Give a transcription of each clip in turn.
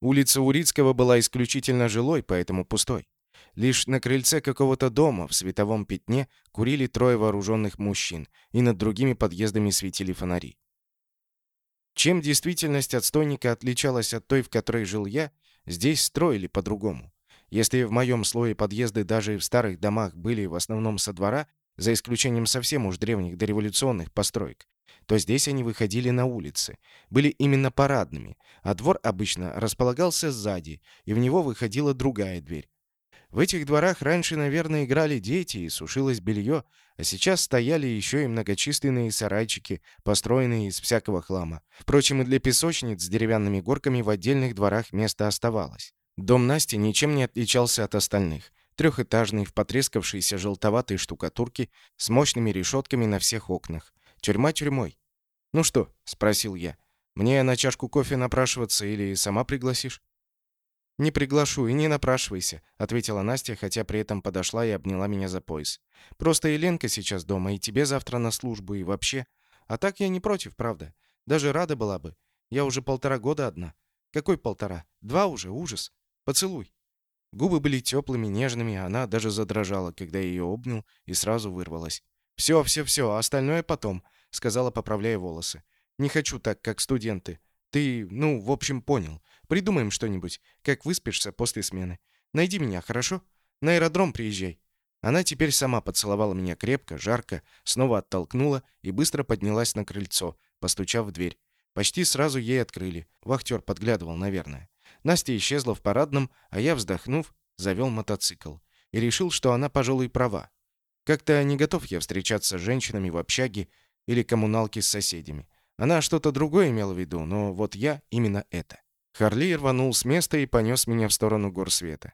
Улица Урицкого была исключительно жилой, поэтому пустой. Лишь на крыльце какого-то дома в световом пятне курили трое вооруженных мужчин, и над другими подъездами светили фонари. Чем действительность отстойника отличалась от той, в которой жил я, здесь строили по-другому. Если в моем слое подъезды даже в старых домах были в основном со двора, за исключением совсем уж древних дореволюционных построек, то здесь они выходили на улицы, были именно парадными, а двор обычно располагался сзади, и в него выходила другая дверь. В этих дворах раньше, наверное, играли дети и сушилось белье, а сейчас стояли еще и многочисленные сарайчики, построенные из всякого хлама. Впрочем, и для песочниц с деревянными горками в отдельных дворах место оставалось. Дом Насти ничем не отличался от остальных. Трехэтажный, в потрескавшейся желтоватой штукатурке, с мощными решетками на всех окнах. Тюрьма тюрьмой. «Ну что?» — спросил я. «Мне на чашку кофе напрашиваться или сама пригласишь?» «Не приглашу и не напрашивайся», — ответила Настя, хотя при этом подошла и обняла меня за пояс. «Просто Еленка сейчас дома, и тебе завтра на службу, и вообще. А так я не против, правда. Даже рада была бы. Я уже полтора года одна. Какой полтора? Два уже, ужас. Поцелуй». Губы были теплыми, нежными, она даже задрожала, когда я ее обнял, и сразу вырвалась. «Все, все, все, остальное потом», — сказала, поправляя волосы. «Не хочу так, как студенты. Ты, ну, в общем, понял. Придумаем что-нибудь, как выспишься после смены. Найди меня, хорошо? На аэродром приезжай». Она теперь сама поцеловала меня крепко, жарко, снова оттолкнула и быстро поднялась на крыльцо, постучав в дверь. Почти сразу ей открыли. Вахтер подглядывал, наверное. Настя исчезла в парадном, а я, вздохнув, завел мотоцикл. И решил, что она, пожалуй, права. Как-то не готов я встречаться с женщинами в общаге или коммуналке с соседями. Она что-то другое имела в виду, но вот я именно это. Харли рванул с места и понес меня в сторону гор света.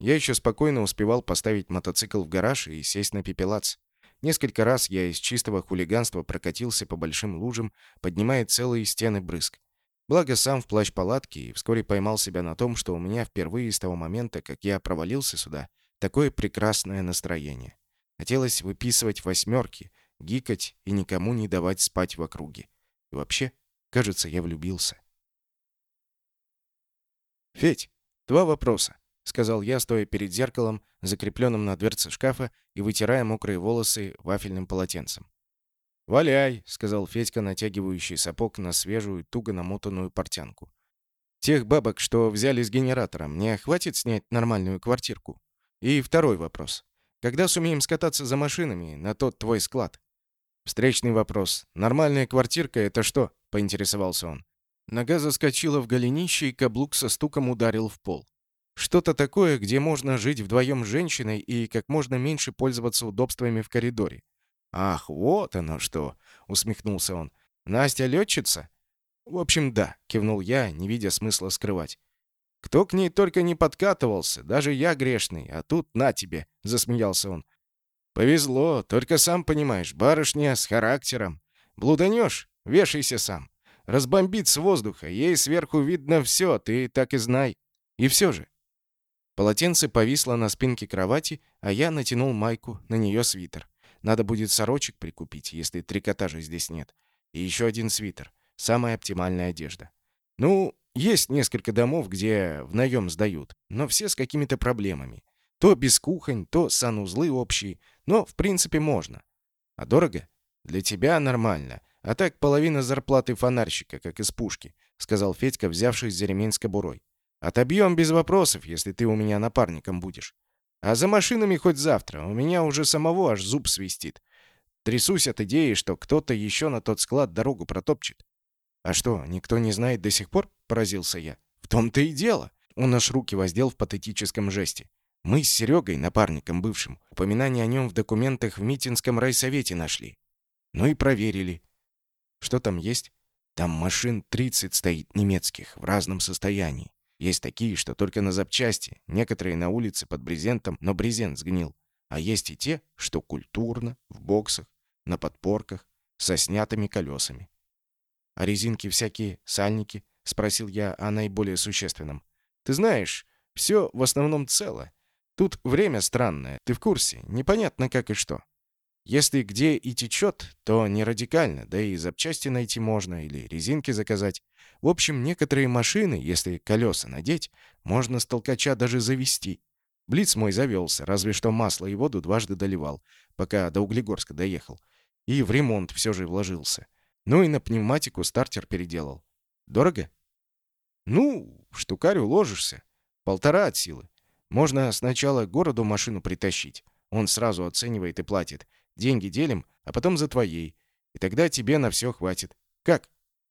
Я еще спокойно успевал поставить мотоцикл в гараж и сесть на пепелац. Несколько раз я из чистого хулиганства прокатился по большим лужам, поднимая целые стены брызг. Благо сам в плащ палатки и вскоре поймал себя на том, что у меня впервые с того момента, как я провалился сюда, такое прекрасное настроение. Хотелось выписывать восьмерки, гикать и никому не давать спать в округе. И вообще, кажется, я влюбился. «Федь, два вопроса», — сказал я, стоя перед зеркалом, закрепленным на дверце шкафа и вытирая мокрые волосы вафельным полотенцем. «Валяй», — сказал Федька, натягивающий сапог на свежую, туго намотанную портянку. «Тех бабок, что взяли с генератором, мне хватит снять нормальную квартирку?» И второй вопрос. Когда сумеем скататься за машинами на тот твой склад? Встречный вопрос. Нормальная квартирка — это что? Поинтересовался он. Нога заскочила в голенище, и каблук со стуком ударил в пол. Что-то такое, где можно жить вдвоем с женщиной и как можно меньше пользоваться удобствами в коридоре. «Ах, вот оно что!» — усмехнулся он. «Настя летчица?» «В общем, да», — кивнул я, не видя смысла скрывать. «Кто к ней только не подкатывался, даже я грешный, а тут на тебе», — засмеялся он. «Повезло, только сам понимаешь, барышня с характером. Блуданешь — вешайся сам. Разбомбит с воздуха, ей сверху видно все, ты так и знай. И все же». Полотенце повисло на спинке кровати, а я натянул майку, на нее свитер. Надо будет сорочек прикупить, если трикотажа здесь нет. И еще один свитер. Самая оптимальная одежда. Ну, есть несколько домов, где в наем сдают, но все с какими-то проблемами. То без кухонь, то санузлы общие, но в принципе можно. А дорого? Для тебя нормально. А так половина зарплаты фонарщика, как из пушки, сказал Федька, взявшись за ремень с кобурой. Отобьем без вопросов, если ты у меня напарником будешь. А за машинами хоть завтра. У меня уже самого аж зуб свистит. Трясусь от идеи, что кто-то еще на тот склад дорогу протопчет. А что, никто не знает до сих пор? Поразился я. В том-то и дело. Он аж руки воздел в патетическом жесте. Мы с Серегой, напарником бывшим, упоминание о нем в документах в Митинском райсовете нашли. Ну и проверили. Что там есть? Там машин 30 стоит немецких, в разном состоянии. Есть такие, что только на запчасти, некоторые на улице под брезентом, но брезент сгнил. А есть и те, что культурно, в боксах, на подпорках, со снятыми колесами. А резинки всякие, сальники, спросил я о наиболее существенном. Ты знаешь, все в основном цело. Тут время странное, ты в курсе, непонятно как и что. Если где и течет, то не радикально, да и запчасти найти можно или резинки заказать. В общем, некоторые машины, если колеса надеть, можно с толкача даже завести. Блиц мой завелся, разве что масло и воду дважды доливал, пока до Углегорска доехал. И в ремонт все же вложился. Ну и на пневматику стартер переделал. Дорого? Ну, в штукарь уложишься. Полтора от силы. Можно сначала городу машину притащить. Он сразу оценивает и платит. Деньги делим, а потом за твоей. И тогда тебе на все хватит. Как?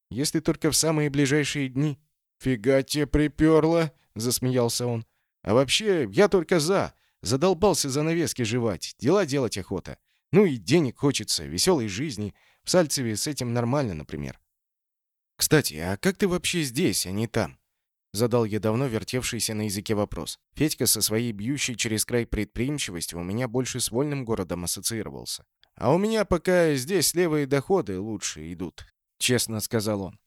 Если только в самые ближайшие дни. «Фига тебе приперло!» — засмеялся он. «А вообще, я только за. Задолбался за навески жевать. Дела делать охота. Ну и денег хочется, веселой жизни. В Сальцеве с этим нормально, например. Кстати, а как ты вообще здесь, а не там? Задал я давно вертевшийся на языке вопрос. Федька со своей бьющей через край предприимчивостью у меня больше с вольным городом ассоциировался. «А у меня пока здесь левые доходы лучше идут», — честно сказал он.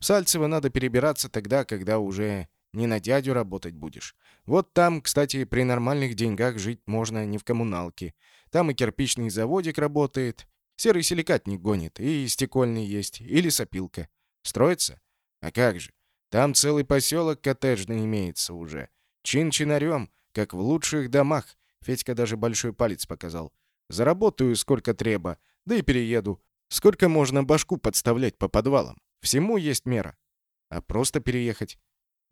«В Сальцево надо перебираться тогда, когда уже не на дядю работать будешь. Вот там, кстати, при нормальных деньгах жить можно не в коммуналке. Там и кирпичный заводик работает, серый силикатник гонит, и стекольный есть, и лесопилка. Строится? А как же? Там целый поселок коттеджный имеется уже. Чин-чинарем, как в лучших домах. Федька даже большой палец показал. Заработаю сколько треба, да и перееду. Сколько можно башку подставлять по подвалам? Всему есть мера. А просто переехать?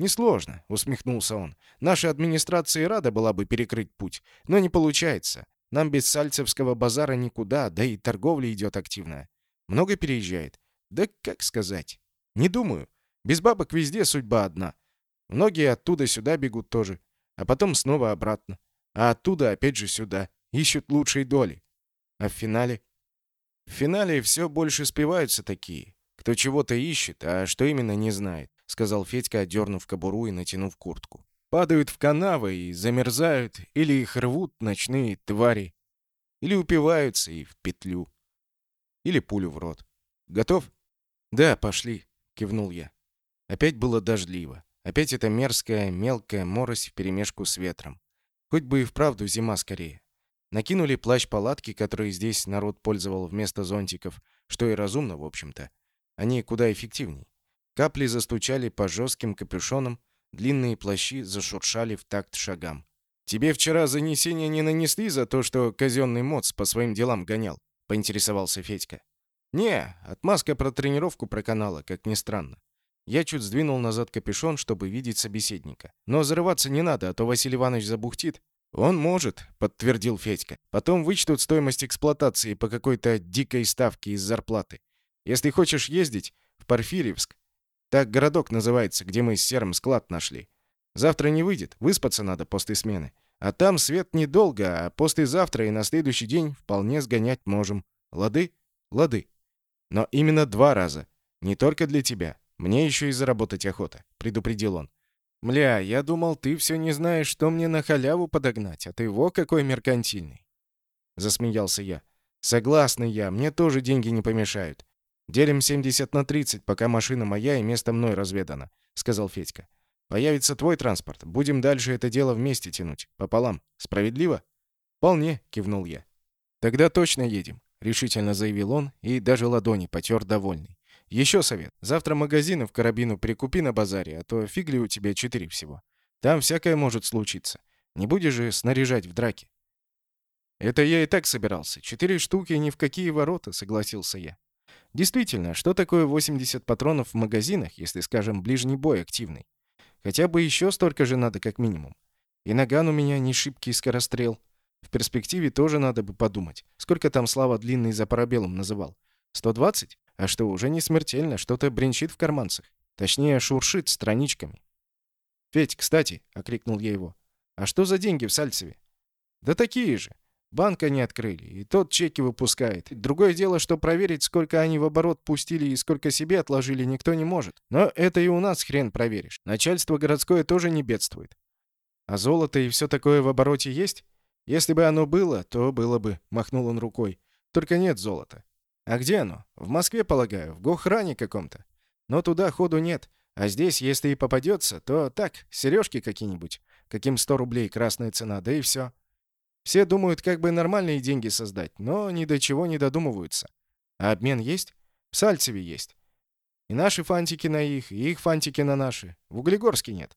«Несложно», — усмехнулся он. «Наша администрация рада была бы перекрыть путь, но не получается. Нам без Сальцевского базара никуда, да и торговля идет активная. Много переезжает? Да как сказать? Не думаю. Без бабок везде судьба одна. Многие оттуда сюда бегут тоже, а потом снова обратно. А оттуда опять же сюда. Ищут лучшей доли. А в финале? В финале все больше спиваются такие. Кто чего-то ищет, а что именно не знает, сказал Федька, отдернув кобуру и натянув куртку. Падают в канавы и замерзают, или их рвут ночные твари, или упиваются и в петлю, или пулю в рот. Готов? Да, пошли, кивнул я. Опять было дождливо. Опять эта мерзкая, мелкая морось вперемешку с ветром. Хоть бы и вправду зима скорее. Накинули плащ-палатки, которые здесь народ пользовал вместо зонтиков, что и разумно, в общем-то. Они куда эффективней. Капли застучали по жестким капюшонам, длинные плащи зашуршали в такт шагам. «Тебе вчера занесения не нанесли за то, что казенный моц по своим делам гонял?» — поинтересовался Федька. «Не, отмазка про тренировку проканала, как ни странно. Я чуть сдвинул назад капюшон, чтобы видеть собеседника. «Но зарываться не надо, а то Василий Иванович забухтит». «Он может», — подтвердил Федька. «Потом вычтут стоимость эксплуатации по какой-то дикой ставке из зарплаты. Если хочешь ездить, в Порфирьевск. Так городок называется, где мы с Серым склад нашли. Завтра не выйдет, выспаться надо после смены. А там свет недолго, а послезавтра и на следующий день вполне сгонять можем. Лады? Лады. Но именно два раза. Не только для тебя. Мне еще и заработать охота», — предупредил он. «Мля, я думал, ты все не знаешь, что мне на халяву подогнать, а ты во какой меркантильный!» Засмеялся я. «Согласна я, мне тоже деньги не помешают. Делим 70 на 30, пока машина моя и место мной разведано», — сказал Федька. «Появится твой транспорт. Будем дальше это дело вместе тянуть. Пополам. Справедливо?» «Вполне», — кивнул я. «Тогда точно едем», — решительно заявил он и даже ладони потер довольный. Еще совет. Завтра магазины в карабину прикупи на базаре, а то фиг ли у тебя четыре всего. Там всякое может случиться. Не будешь же снаряжать в драке. Это я и так собирался. Четыре штуки ни в какие ворота, согласился я. Действительно, что такое 80 патронов в магазинах, если, скажем, ближний бой активный? Хотя бы еще столько же надо, как минимум. И наган у меня не шибкий скорострел. В перспективе тоже надо бы подумать. Сколько там Слава Длинный за парабеллум называл? 120? А что, уже не смертельно, что-то бренчит в карманцах. Точнее, шуршит страничками. «Федь, кстати», — окрикнул я его, — «а что за деньги в Сальцеве?» «Да такие же. Банк они открыли, и тот чеки выпускает. Другое дело, что проверить, сколько они в оборот пустили и сколько себе отложили, никто не может. Но это и у нас хрен проверишь. Начальство городское тоже не бедствует. А золото и все такое в обороте есть? Если бы оно было, то было бы, махнул он рукой. Только нет золота. А где оно? В Москве, полагаю, в Гохране каком-то. Но туда ходу нет. А здесь, если и попадется, то так, сережки какие-нибудь. Каким 100 рублей красная цена, да и все. Все думают, как бы нормальные деньги создать, но ни до чего не додумываются. А обмен есть? В Сальцеве есть. И наши фантики на их, и их фантики на наши. В Углегорске нет.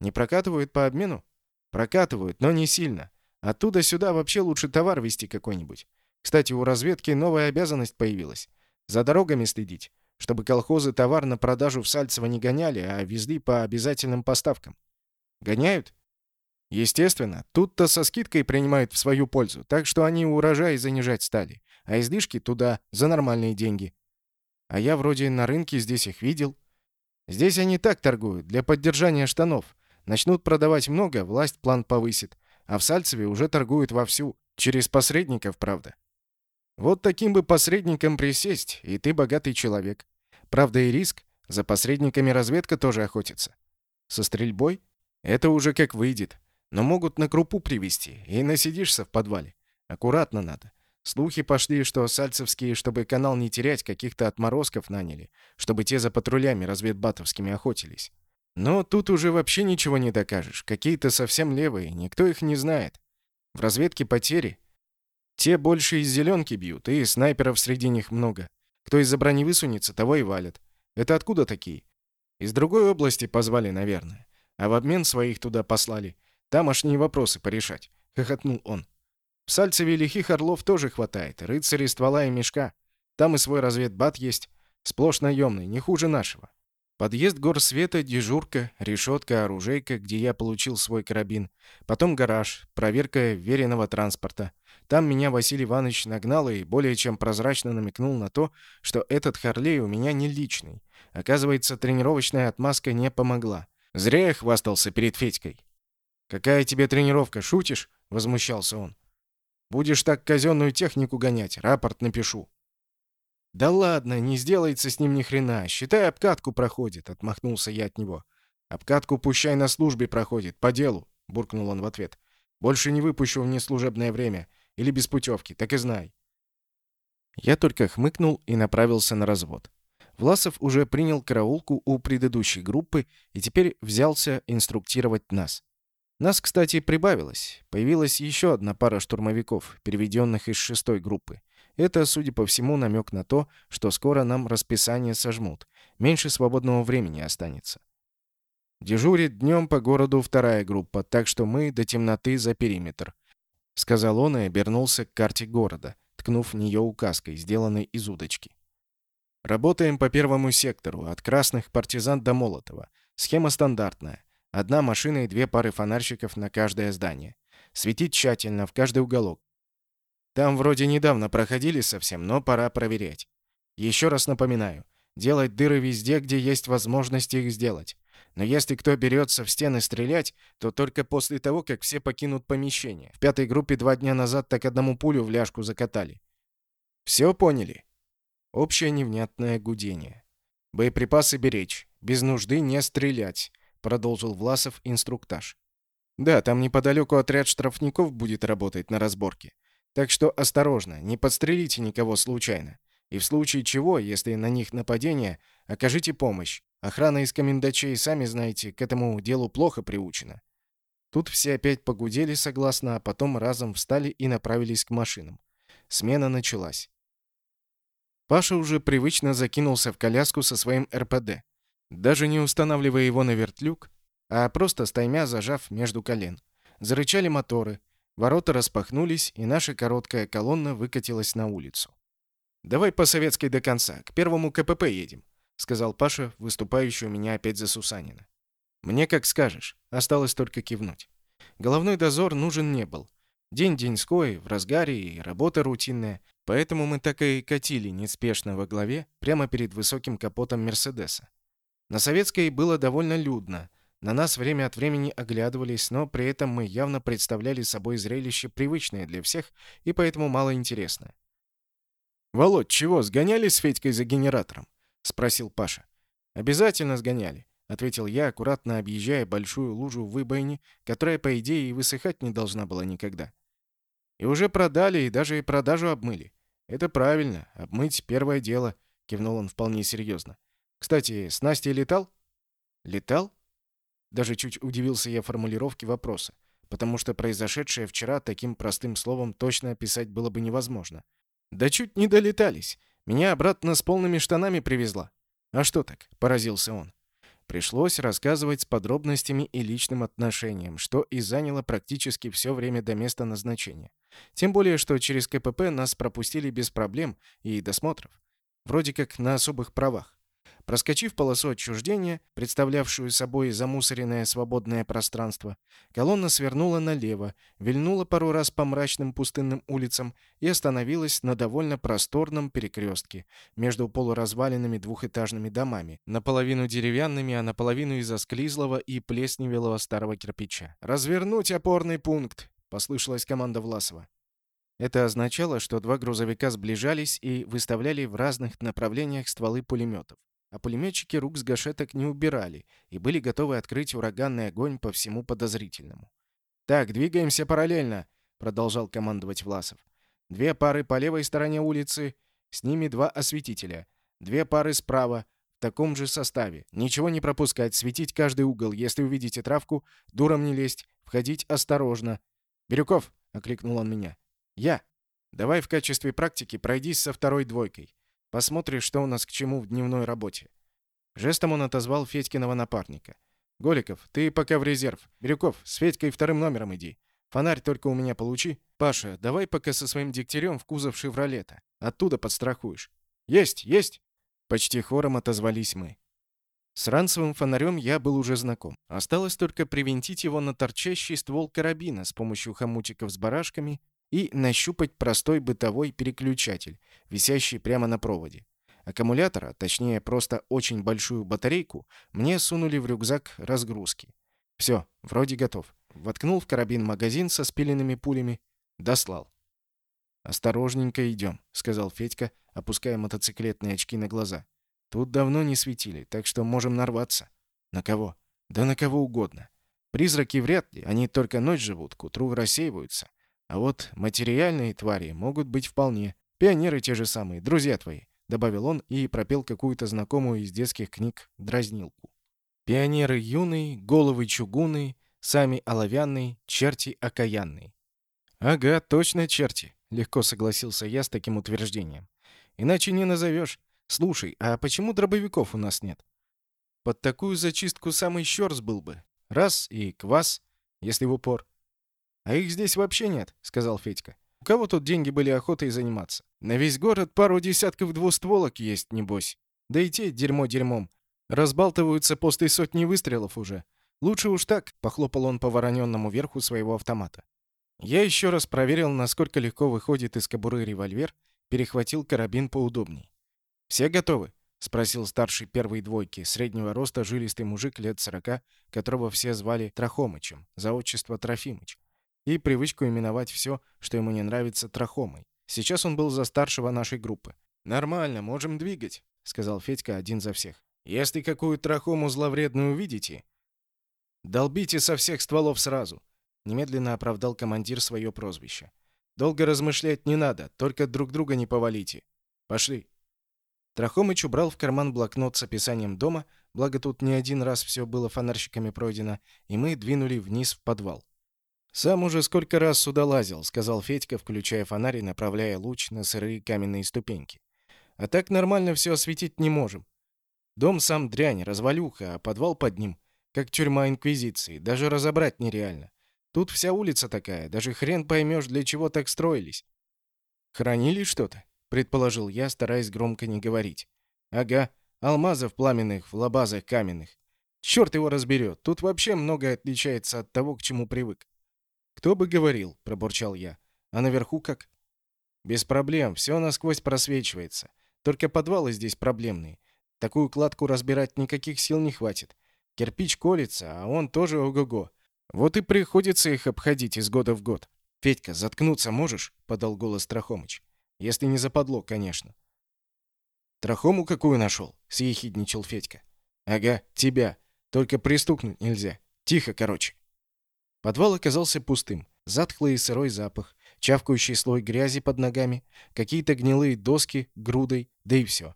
Не прокатывают по обмену? Прокатывают, но не сильно. Оттуда сюда вообще лучше товар везти какой-нибудь. Кстати, у разведки новая обязанность появилась. За дорогами следить, чтобы колхозы товар на продажу в Сальцево не гоняли, а везли по обязательным поставкам. Гоняют? Естественно, тут-то со скидкой принимают в свою пользу, так что они урожай занижать стали, а излишки туда за нормальные деньги. А я вроде на рынке здесь их видел. Здесь они так торгуют, для поддержания штанов. Начнут продавать много, власть план повысит. А в Сальцеве уже торгуют вовсю. Через посредников, правда. Вот таким бы посредником присесть, и ты богатый человек. Правда и риск. За посредниками разведка тоже охотится. Со стрельбой? Это уже как выйдет. Но могут на крупу привести, и насидишься в подвале. Аккуратно надо. Слухи пошли, что сальцевские, чтобы канал не терять, каких-то отморозков наняли, чтобы те за патрулями разведбатовскими охотились. Но тут уже вообще ничего не докажешь. Какие-то совсем левые, никто их не знает. В разведке потери. Те больше из зеленки бьют, и снайперов среди них много. Кто из-за брони высунется, того и валят. Это откуда такие? Из другой области позвали, наверное. А в обмен своих туда послали. Тамошние вопросы порешать. Хохотнул он. В Сальцеве лихих орлов тоже хватает, рыцарей ствола и мешка. Там и свой разведбат есть, сплошь наемный, не хуже нашего. Подъезд горсвета, дежурка, решетка, оружейка, где я получил свой карабин. Потом гараж, проверка веренного транспорта. Там меня Василий Иванович нагнал и более чем прозрачно намекнул на то, что этот Харлей у меня не личный. Оказывается, тренировочная отмазка не помогла. Зря я хвастался перед Федькой. «Какая тебе тренировка, шутишь?» — возмущался он. Будешь так казенную технику гонять, рапорт напишу». «Да ладно, не сделается с ним ни хрена. Считай, обкатку проходит», — отмахнулся я от него. «Обкатку пущай на службе проходит, по делу», — буркнул он в ответ. «Больше не выпущу в неслужебное время. Или без путевки, так и знай». Я только хмыкнул и направился на развод. Власов уже принял караулку у предыдущей группы и теперь взялся инструктировать нас. Нас, кстати, прибавилось. Появилась еще одна пара штурмовиков, переведенных из шестой группы. Это, судя по всему, намек на то, что скоро нам расписание сожмут. Меньше свободного времени останется. Дежурит днем по городу вторая группа, так что мы до темноты за периметр. Сказал он и обернулся к карте города, ткнув в нее указкой, сделанной из удочки. Работаем по первому сектору, от красных партизан до Молотова. Схема стандартная. Одна машина и две пары фонарщиков на каждое здание. Светить тщательно, в каждый уголок. Там вроде недавно проходили совсем, но пора проверять. Еще раз напоминаю, делать дыры везде, где есть возможность их сделать. Но если кто берется в стены стрелять, то только после того, как все покинут помещение. В пятой группе два дня назад так одному пулю в ляжку закатали. Все поняли? Общее невнятное гудение. Боеприпасы беречь. Без нужды не стрелять продолжил Власов инструктаж. Да, там неподалеку отряд штрафников будет работать на разборке. Так что осторожно, не подстрелите никого случайно. И в случае чего, если на них нападение, окажите помощь. Охрана из комендачей, сами знаете, к этому делу плохо приучена. Тут все опять погудели согласно, а потом разом встали и направились к машинам. Смена началась. Паша уже привычно закинулся в коляску со своим РПД даже не устанавливая его на вертлюг, а просто стаймя зажав между колен. Зарычали моторы, ворота распахнулись, и наша короткая колонна выкатилась на улицу. «Давай по советской до конца, к первому КПП едем», — сказал Паша, выступающий у меня опять за Сусанина. «Мне как скажешь, осталось только кивнуть». Головной дозор нужен не был. День деньской, в разгаре и работа рутинная, поэтому мы так и катили неспешно во главе прямо перед высоким капотом Мерседеса. На Советской было довольно людно. На нас время от времени оглядывались, но при этом мы явно представляли собой зрелище привычное для всех и поэтому мало интересное. «Володь, чего, сгоняли с Федькой за генератором?» — спросил Паша. «Обязательно сгоняли», — ответил я, аккуратно объезжая большую лужу в выбоине, которая, по идее, и высыхать не должна была никогда. «И уже продали, и даже и продажу обмыли. Это правильно, обмыть — первое дело», — кивнул он вполне серьезно. Кстати, с Настей летал? Летал? Даже чуть удивился я формулировке вопроса, потому что произошедшее вчера таким простым словом точно описать было бы невозможно. Да чуть не долетались. Меня обратно с полными штанами привезла. А что так? Поразился он. Пришлось рассказывать с подробностями и личным отношением, что и заняло практически все время до места назначения. Тем более, что через КПП нас пропустили без проблем и досмотров. Вроде как на особых правах. Проскочив полосу отчуждения, представлявшую собой замусоренное свободное пространство, колонна свернула налево, вильнула пару раз по мрачным пустынным улицам и остановилась на довольно просторном перекрестке между полуразваленными двухэтажными домами, наполовину деревянными, а наполовину из осклизлого и плесневелого старого кирпича. «Развернуть опорный пункт!» — послышалась команда Власова. Это означало, что два грузовика сближались и выставляли в разных направлениях стволы пулеметов а пулеметчики рук с гашеток не убирали и были готовы открыть ураганный огонь по всему подозрительному. «Так, двигаемся параллельно», — продолжал командовать Власов. «Две пары по левой стороне улицы, с ними два осветителя. Две пары справа, в таком же составе. Ничего не пропускать, светить каждый угол. Если увидите травку, дуром не лезть, входить осторожно. «Бирюков!» — окликнул он меня. «Я! Давай в качестве практики пройдись со второй двойкой. Посмотришь, что у нас к чему в дневной работе». Жестом он отозвал Федькиного напарника. «Голиков, ты пока в резерв. Бирюков, с Федькой вторым номером иди. Фонарь только у меня получи. Паша, давай пока со своим дегтярем в кузов «Шевролета». Оттуда подстрахуешь». «Есть, есть!» Почти хором отозвались мы. С ранцевым фонарем я был уже знаком. Осталось только привинтить его на торчащий ствол карабина с помощью хомутиков с барашками и нащупать простой бытовой переключатель, висящий прямо на проводе. Аккумулятора, точнее просто очень большую батарейку, мне сунули в рюкзак разгрузки. Все, вроде готов. Воткнул в карабин магазин со спиленными пулями, дослал. «Осторожненько идем», — сказал Федька, опуская мотоциклетные очки на глаза. «Тут давно не светили, так что можем нарваться». «На кого?» «Да на кого угодно. Призраки вряд ли, они только ночь живут, к утру рассеиваются. А вот материальные твари могут быть вполне. Пионеры те же самые, друзья твои», — добавил он и пропел какую-то знакомую из детских книг дразнилку. «Пионеры юные, головы чугуны, сами оловянные, черти окаянные». «Ага, точно черти», — легко согласился я с таким утверждением. «Иначе не назовешь. Слушай, а почему дробовиков у нас нет?» «Под такую зачистку самый щерс был бы. Раз и квас, если в упор. «А их здесь вообще нет», — сказал Федька. «У кого тут деньги были охотой заниматься? На весь город пару десятков двустволок есть, небось. Да и те дерьмо дерьмом. Разбалтываются после сотни выстрелов уже. Лучше уж так», — похлопал он по вороненному верху своего автомата. Я еще раз проверил, насколько легко выходит из кобуры револьвер, перехватил карабин поудобней. «Все готовы?» — спросил старший первой двойки, среднего роста жилистый мужик лет сорока, которого все звали Трахомычем, за отчество Трофимыч и привычку именовать все, что ему не нравится, трахомой. Сейчас он был за старшего нашей группы. «Нормально, можем двигать», — сказал Федька один за всех. «Если какую трахому зловредную увидите, долбите со всех стволов сразу», — немедленно оправдал командир свое прозвище. «Долго размышлять не надо, только друг друга не повалите. Пошли». Трахомыч убрал в карман блокнот с описанием дома, благо тут не один раз все было фонарщиками пройдено, и мы двинули вниз в подвал. «Сам уже сколько раз сюда лазил», — сказал Федька, включая фонарь и направляя луч на сырые каменные ступеньки. «А так нормально все осветить не можем. Дом сам дрянь, развалюха, а подвал под ним, как тюрьма Инквизиции, даже разобрать нереально. Тут вся улица такая, даже хрен поймешь, для чего так строились». «Хранили что-то?» — предположил я, стараясь громко не говорить. «Ага, алмазов пламенных в лабазах каменных. Черт его разберет, тут вообще многое отличается от того, к чему привык. «Кто бы говорил», — пробурчал я. «А наверху как?» «Без проблем, все насквозь просвечивается. Только подвалы здесь проблемные. Такую кладку разбирать никаких сил не хватит. Кирпич колется, а он тоже ого-го. Вот и приходится их обходить из года в год. «Федька, заткнуться можешь?» — подал голос Трахомыч. «Если не западло, конечно». «Трахому какую нашел?» — съехидничал Федька. «Ага, тебя. Только пристукнуть нельзя. Тихо, короче». Подвал оказался пустым. Затхлый и сырой запах, чавкающий слой грязи под ногами, какие-то гнилые доски грудой, да и все.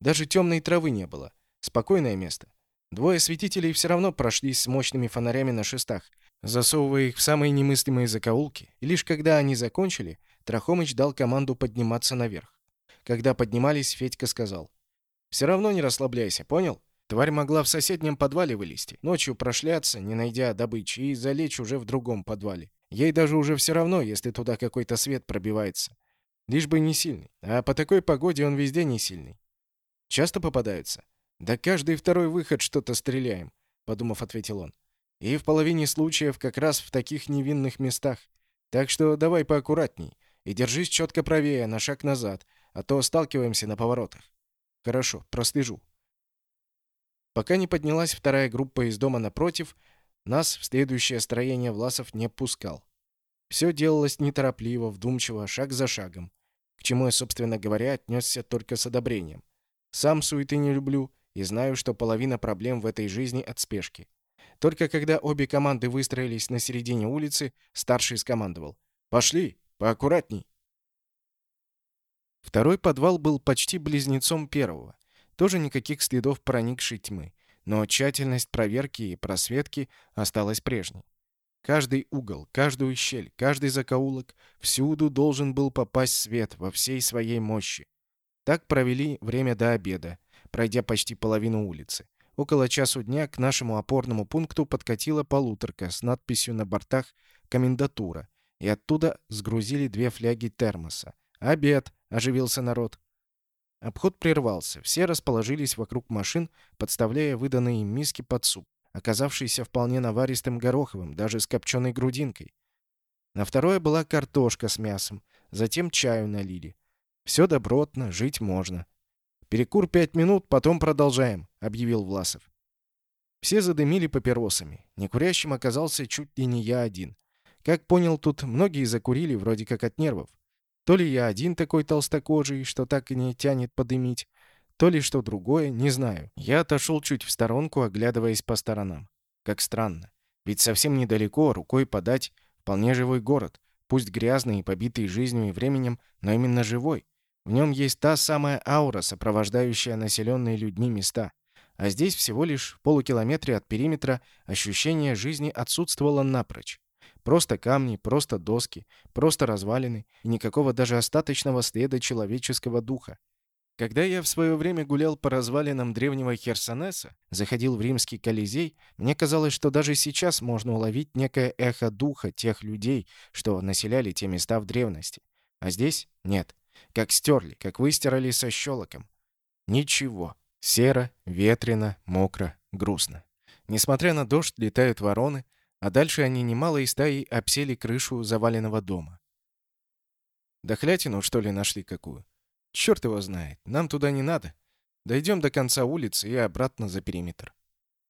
Даже темной травы не было. Спокойное место. Двое светителей все равно прошлись с мощными фонарями на шестах, засовывая их в самые немыслимые закоулки, и лишь когда они закончили, Трахомыч дал команду подниматься наверх. Когда поднимались, Федька сказал, «Все равно не расслабляйся, понял? Тварь могла в соседнем подвале вылезти, ночью прошляться, не найдя добычи, и залечь уже в другом подвале. Ей даже уже все равно, если туда какой-то свет пробивается. Лишь бы не сильный. А по такой погоде он везде не сильный. Часто попадаются? Да каждый второй выход что-то стреляем, подумав, ответил он. И в половине случаев как раз в таких невинных местах. Так что давай поаккуратней. И держись четко правее, на шаг назад, а то сталкиваемся на поворотах. Хорошо, прослежу. Пока не поднялась вторая группа из дома напротив, нас в следующее строение Власов не пускал. Все делалось неторопливо, вдумчиво, шаг за шагом, к чему я, собственно говоря, отнесся только с одобрением. Сам суеты не люблю и знаю, что половина проблем в этой жизни от спешки. Только когда обе команды выстроились на середине улицы, старший скомандовал. «Пошли, поаккуратней». Второй подвал был почти близнецом первого. Тоже никаких следов проникшей тьмы, но тщательность проверки и просветки осталась прежней. Каждый угол, каждую щель, каждый закоулок всюду должен был попасть свет во всей своей мощи. Так провели время до обеда, пройдя почти половину улицы. Около часу дня к нашему опорному пункту подкатила полуторка с надписью на бортах «Комендатура», и оттуда сгрузили две фляги термоса. «Обед!» — оживился народ. Обход прервался. Все расположились вокруг машин, подставляя выданные им миски под суп, оказавшийся вполне наваристым гороховым, даже с копченой грудинкой. На второе была картошка с мясом, затем чаю налили. Все добротно, жить можно. «Перекур пять минут, потом продолжаем», — объявил Власов. Все задымили папиросами. Некурящим оказался чуть ли не я один. Как понял, тут многие закурили вроде как от нервов. То ли я один такой толстокожий, что так и не тянет подымить, то ли что другое, не знаю. Я отошел чуть в сторонку, оглядываясь по сторонам. Как странно. Ведь совсем недалеко, рукой подать, вполне живой город. Пусть грязный и побитый жизнью и временем, но именно живой. В нем есть та самая аура, сопровождающая населенные людьми места. А здесь всего лишь в полукилометре от периметра ощущение жизни отсутствовало напрочь. Просто камни, просто доски, просто развалины и никакого даже остаточного следа человеческого духа. Когда я в свое время гулял по развалинам древнего Херсонеса, заходил в римский Колизей, мне казалось, что даже сейчас можно уловить некое эхо духа тех людей, что населяли те места в древности. А здесь нет. Как стерли, как выстирали со щелоком. Ничего. Серо, ветрено, мокро, грустно. Несмотря на дождь, летают вороны, а дальше они немалой стаей обсели крышу заваленного дома. Дохлятину, что ли, нашли какую? Черт его знает, нам туда не надо. Дойдем до конца улицы и обратно за периметр.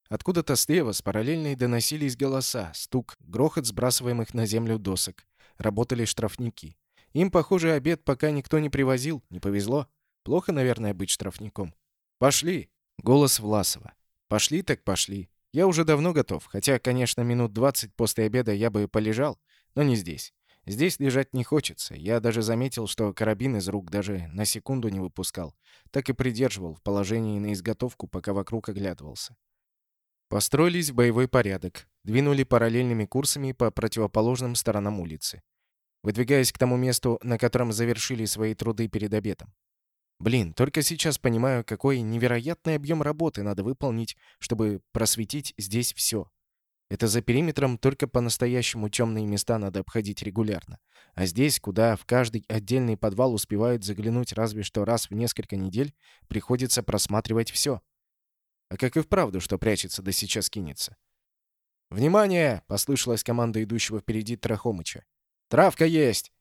Откуда-то слева с параллельной доносились голоса, стук, грохот сбрасываемых на землю досок. Работали штрафники. Им, похоже, обед пока никто не привозил, не повезло. Плохо, наверное, быть штрафником. «Пошли!» — голос Власова. «Пошли так пошли. Я уже давно готов, хотя, конечно, минут 20 после обеда я бы полежал, но не здесь. Здесь лежать не хочется. Я даже заметил, что карабин из рук даже на секунду не выпускал. Так и придерживал в положении на изготовку, пока вокруг оглядывался. Построились в боевой порядок. Двинули параллельными курсами по противоположным сторонам улицы. Выдвигаясь к тому месту, на котором завершили свои труды перед обедом. Блин, только сейчас понимаю, какой невероятный объем работы надо выполнить, чтобы просветить здесь все. Это за периметром только по-настоящему темные места надо обходить регулярно. А здесь, куда в каждый отдельный подвал успевают заглянуть разве что раз в несколько недель, приходится просматривать все. А как и вправду, что прячется да сейчас кинется. «Внимание!» — послышалась команда идущего впереди Трахомыча. «Травка есть!»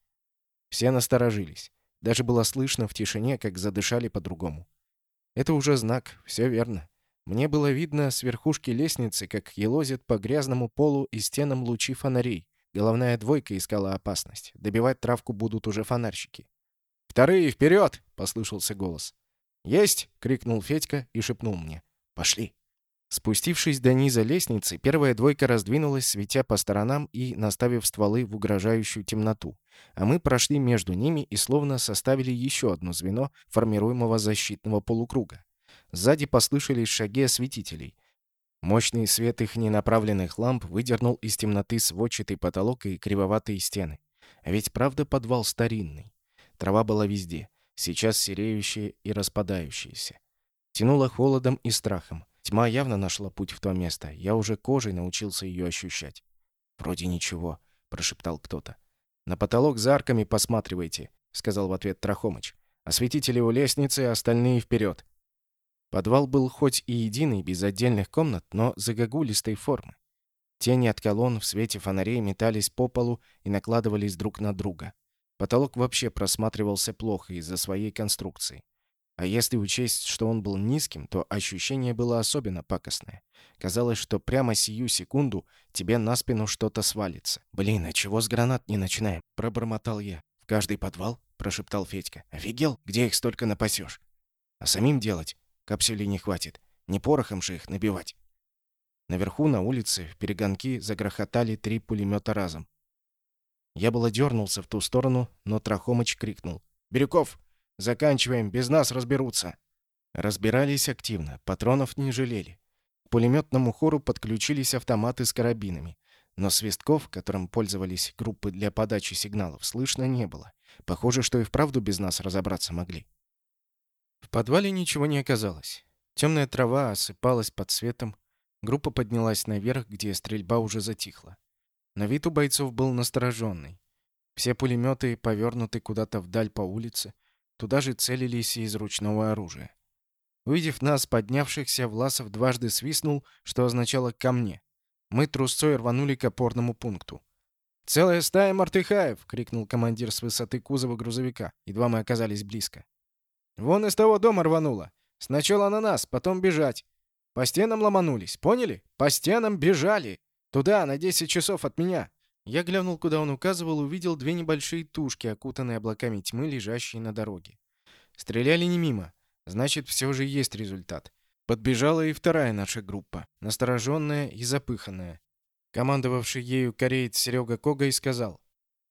Все насторожились. Даже было слышно в тишине, как задышали по-другому. Это уже знак, все верно. Мне было видно с верхушки лестницы, как елозит по грязному полу и стенам лучи фонарей. Головная двойка искала опасность. Добивать травку будут уже фонарщики. «Вторые, вперед!» — послышался голос. «Есть!» — крикнул Федька и шепнул мне. «Пошли!» Спустившись до низа лестницы, первая двойка раздвинулась, светя по сторонам и наставив стволы в угрожающую темноту. А мы прошли между ними и словно составили еще одно звено формируемого защитного полукруга. Сзади послышались шаги осветителей. Мощный свет их ненаправленных ламп выдернул из темноты сводчатый потолок и кривоватые стены. А ведь правда подвал старинный. Трава была везде, сейчас сереющая и распадающаяся. Тянуло холодом и страхом. Тьма явно нашла путь в то место. Я уже кожей научился ее ощущать. «Вроде ничего», — прошептал кто-то. «На потолок за арками посматривайте», — сказал в ответ Трахомыч. «Осветители у лестницы, остальные вперед». Подвал был хоть и единый, без отдельных комнат, но загогулистой формы. Тени от колонн в свете фонарей метались по полу и накладывались друг на друга. Потолок вообще просматривался плохо из-за своей конструкции. А если учесть, что он был низким, то ощущение было особенно пакостное. Казалось, что прямо сию секунду тебе на спину что-то свалится. «Блин, а чего с гранат не начинаем?» — пробормотал я. «В каждый подвал?» — прошептал Федька. «Офигел? Где их столько напасешь? А самим делать? Капсулей не хватит. Не порохом же их набивать». Наверху, на улице, в перегонки загрохотали три пулемета разом. Я было дернулся в ту сторону, но Трахомыч крикнул. «Бирюков, заканчиваем, без нас разберутся!» Разбирались активно, патронов не жалели. К пулеметному хору подключились автоматы с карабинами. Но свистков, которым пользовались группы для подачи сигналов, слышно не было. Похоже, что и вправду без нас разобраться могли. В подвале ничего не оказалось. Темная трава осыпалась под светом. Группа поднялась наверх, где стрельба уже затихла. На вид у бойцов был настороженный. Все пулеметы повернуты куда-то вдаль по улице. Туда же целились из ручного оружия. Увидев нас, поднявшихся, Власов дважды свистнул, что означало «ко мне». Мы трусцой рванули к опорному пункту. «Целая стая мартыхаев!» — крикнул командир с высоты кузова грузовика. Едва мы оказались близко. «Вон из того дома рвануло. Сначала на нас, потом бежать. По стенам ломанулись, поняли? По стенам бежали!» «Туда, на 10 часов от меня!» Я глянул, куда он указывал, увидел две небольшие тушки, окутанные облаками тьмы, лежащие на дороге. Стреляли не мимо. Значит, все же есть результат. Подбежала и вторая наша группа, настороженная и запыханная. Командовавший ею кореец Серега Кога и сказал.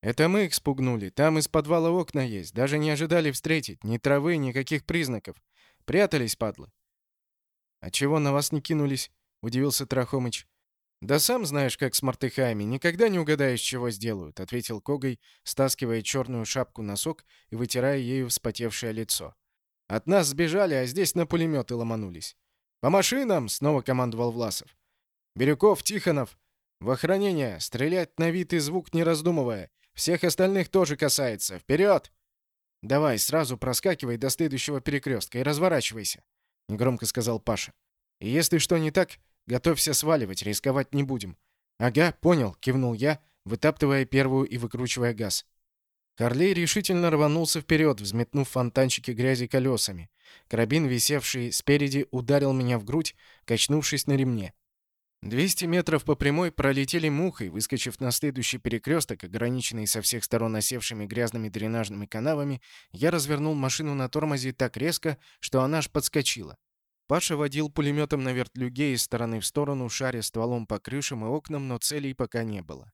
«Это мы их спугнули. Там из подвала окна есть. Даже не ожидали встретить. Ни травы, никаких признаков. Прятались, падлы». «А чего на вас не кинулись?» — удивился Трахомыч. «Да сам знаешь, как с мартыхами, никогда не угадаешь, чего сделают», — ответил Когой, стаскивая черную шапку-носок и вытирая ею вспотевшее лицо. «От нас сбежали, а здесь на пулеметы ломанулись». «По машинам!» — снова командовал Власов. «Бирюков, Тихонов! В охранение! Стрелять на вид и звук, не раздумывая! Всех остальных тоже касается! Вперед!» «Давай, сразу проскакивай до следующего перекрестка и разворачивайся», — негромко сказал Паша. «И если что не так, Готовься сваливать, рисковать не будем». «Ага, понял», — кивнул я, вытаптывая первую и выкручивая газ. Харлей решительно рванулся вперед, взметнув фонтанчики грязи колесами. Карабин, висевший спереди, ударил меня в грудь, качнувшись на ремне. 200 метров по прямой пролетели мухой, выскочив на следующий перекресток, ограниченный со всех сторон осевшими грязными дренажными канавами, я развернул машину на тормозе так резко, что она аж подскочила. Паша водил пулеметом на вертлюге из стороны в сторону, шаря стволом по крышам и окнам, но целей пока не было.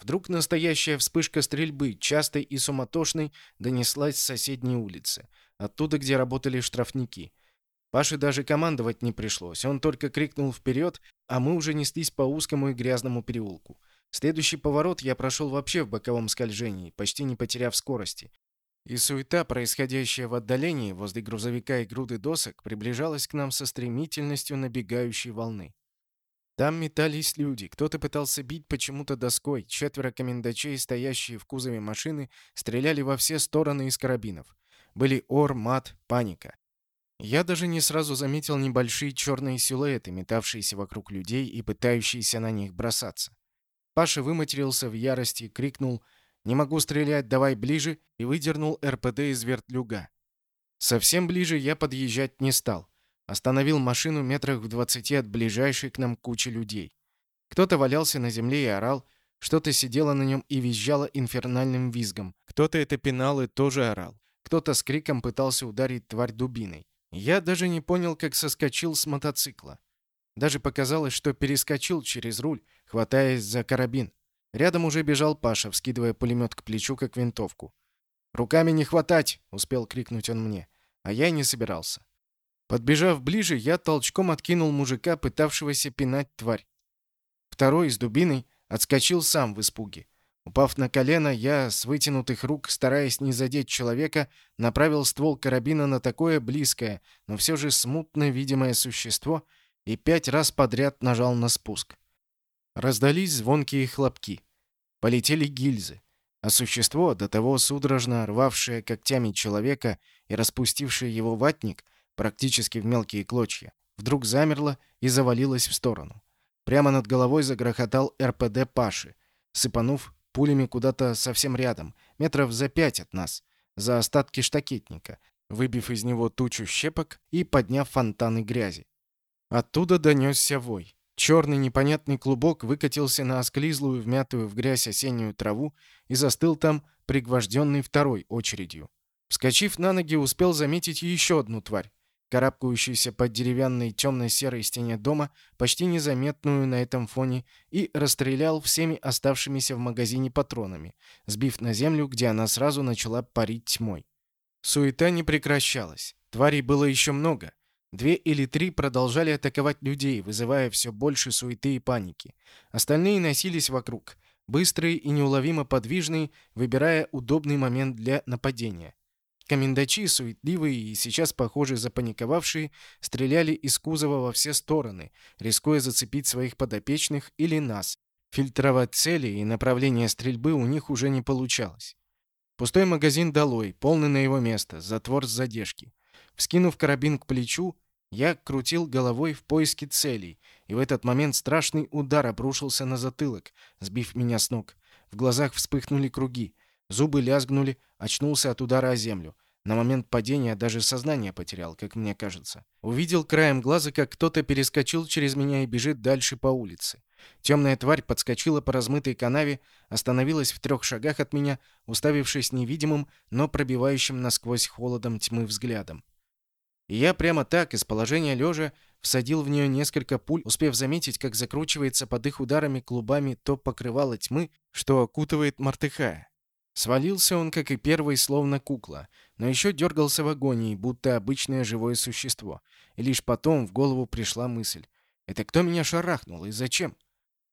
Вдруг настоящая вспышка стрельбы, частой и суматошной, донеслась с соседней улицы, оттуда, где работали штрафники. Паше даже командовать не пришлось, он только крикнул вперед, а мы уже неслись по узкому и грязному переулку. Следующий поворот я прошел вообще в боковом скольжении, почти не потеряв скорости, и суета, происходящая в отдалении возле грузовика и груды досок, приближалась к нам со стремительностью набегающей волны. Там метались люди, кто-то пытался бить почему-то доской, четверо комендачей, стоящие в кузове машины, стреляли во все стороны из карабинов. Были ор, мат, паника. Я даже не сразу заметил небольшие черные силуэты, метавшиеся вокруг людей и пытающиеся на них бросаться. Паша выматерился в ярости, крикнул «Не могу стрелять, давай ближе!» и выдернул РПД из вертлюга. Совсем ближе я подъезжать не стал. Остановил машину метрах в двадцати от ближайшей к нам кучи людей. Кто-то валялся на земле и орал, что-то сидело на нем и визжало инфернальным визгом. Кто-то это пенал и тоже орал. Кто-то с криком пытался ударить тварь дубиной. Я даже не понял, как соскочил с мотоцикла. Даже показалось, что перескочил через руль, хватаясь за карабин. Рядом уже бежал Паша, вскидывая пулемет к плечу, как винтовку. «Руками не хватать!» — успел крикнуть он мне. А я не собирался. Подбежав ближе, я толчком откинул мужика, пытавшегося пинать тварь. Второй с дубиной отскочил сам в испуге. Упав на колено, я с вытянутых рук, стараясь не задеть человека, направил ствол карабина на такое близкое, но все же смутно видимое существо и пять раз подряд нажал на спуск. Раздались звонкие хлопки. Полетели гильзы, а существо, до того судорожно рвавшее когтями человека и распустившее его ватник, практически в мелкие клочья, вдруг замерло и завалилось в сторону. Прямо над головой загрохотал РПД Паши, сыпанув пулями куда-то совсем рядом, метров за пять от нас, за остатки штакетника, выбив из него тучу щепок и подняв фонтаны грязи. Оттуда донесся вой. Черный непонятный клубок выкатился на осклизлую, вмятую в грязь осеннюю траву и застыл там, пригвожденный второй очередью. Вскочив на ноги, успел заметить еще одну тварь карабкающуюся под деревянной темно-серой стене дома, почти незаметную на этом фоне, и расстрелял всеми оставшимися в магазине патронами, сбив на землю, где она сразу начала парить тьмой. Суета не прекращалась. Тварей было еще много. Две или три продолжали атаковать людей, вызывая все больше суеты и паники. Остальные носились вокруг, быстрые и неуловимо подвижные, выбирая удобный момент для нападения. Комендачи, суетливые и сейчас, похоже, запаниковавшие, стреляли из кузова во все стороны, рискуя зацепить своих подопечных или нас. Фильтровать цели и направление стрельбы у них уже не получалось. Пустой магазин долой, полный на его место, затвор с задержки. Вскинув карабин к плечу, я крутил головой в поиске целей, и в этот момент страшный удар обрушился на затылок, сбив меня с ног. В глазах вспыхнули круги. Зубы лязгнули, очнулся от удара о землю. На момент падения даже сознание потерял, как мне кажется. Увидел краем глаза, как кто-то перескочил через меня и бежит дальше по улице. Темная тварь подскочила по размытой канаве, остановилась в трех шагах от меня, уставившись невидимым, но пробивающим насквозь холодом тьмы взглядом. И я прямо так, из положения лежа, всадил в нее несколько пуль, успев заметить, как закручивается под их ударами клубами то покрывало тьмы, что окутывает Мартыхая. Свалился он, как и первый, словно кукла, но еще дергался в агонии, будто обычное живое существо. И лишь потом в голову пришла мысль. «Это кто меня шарахнул и зачем?»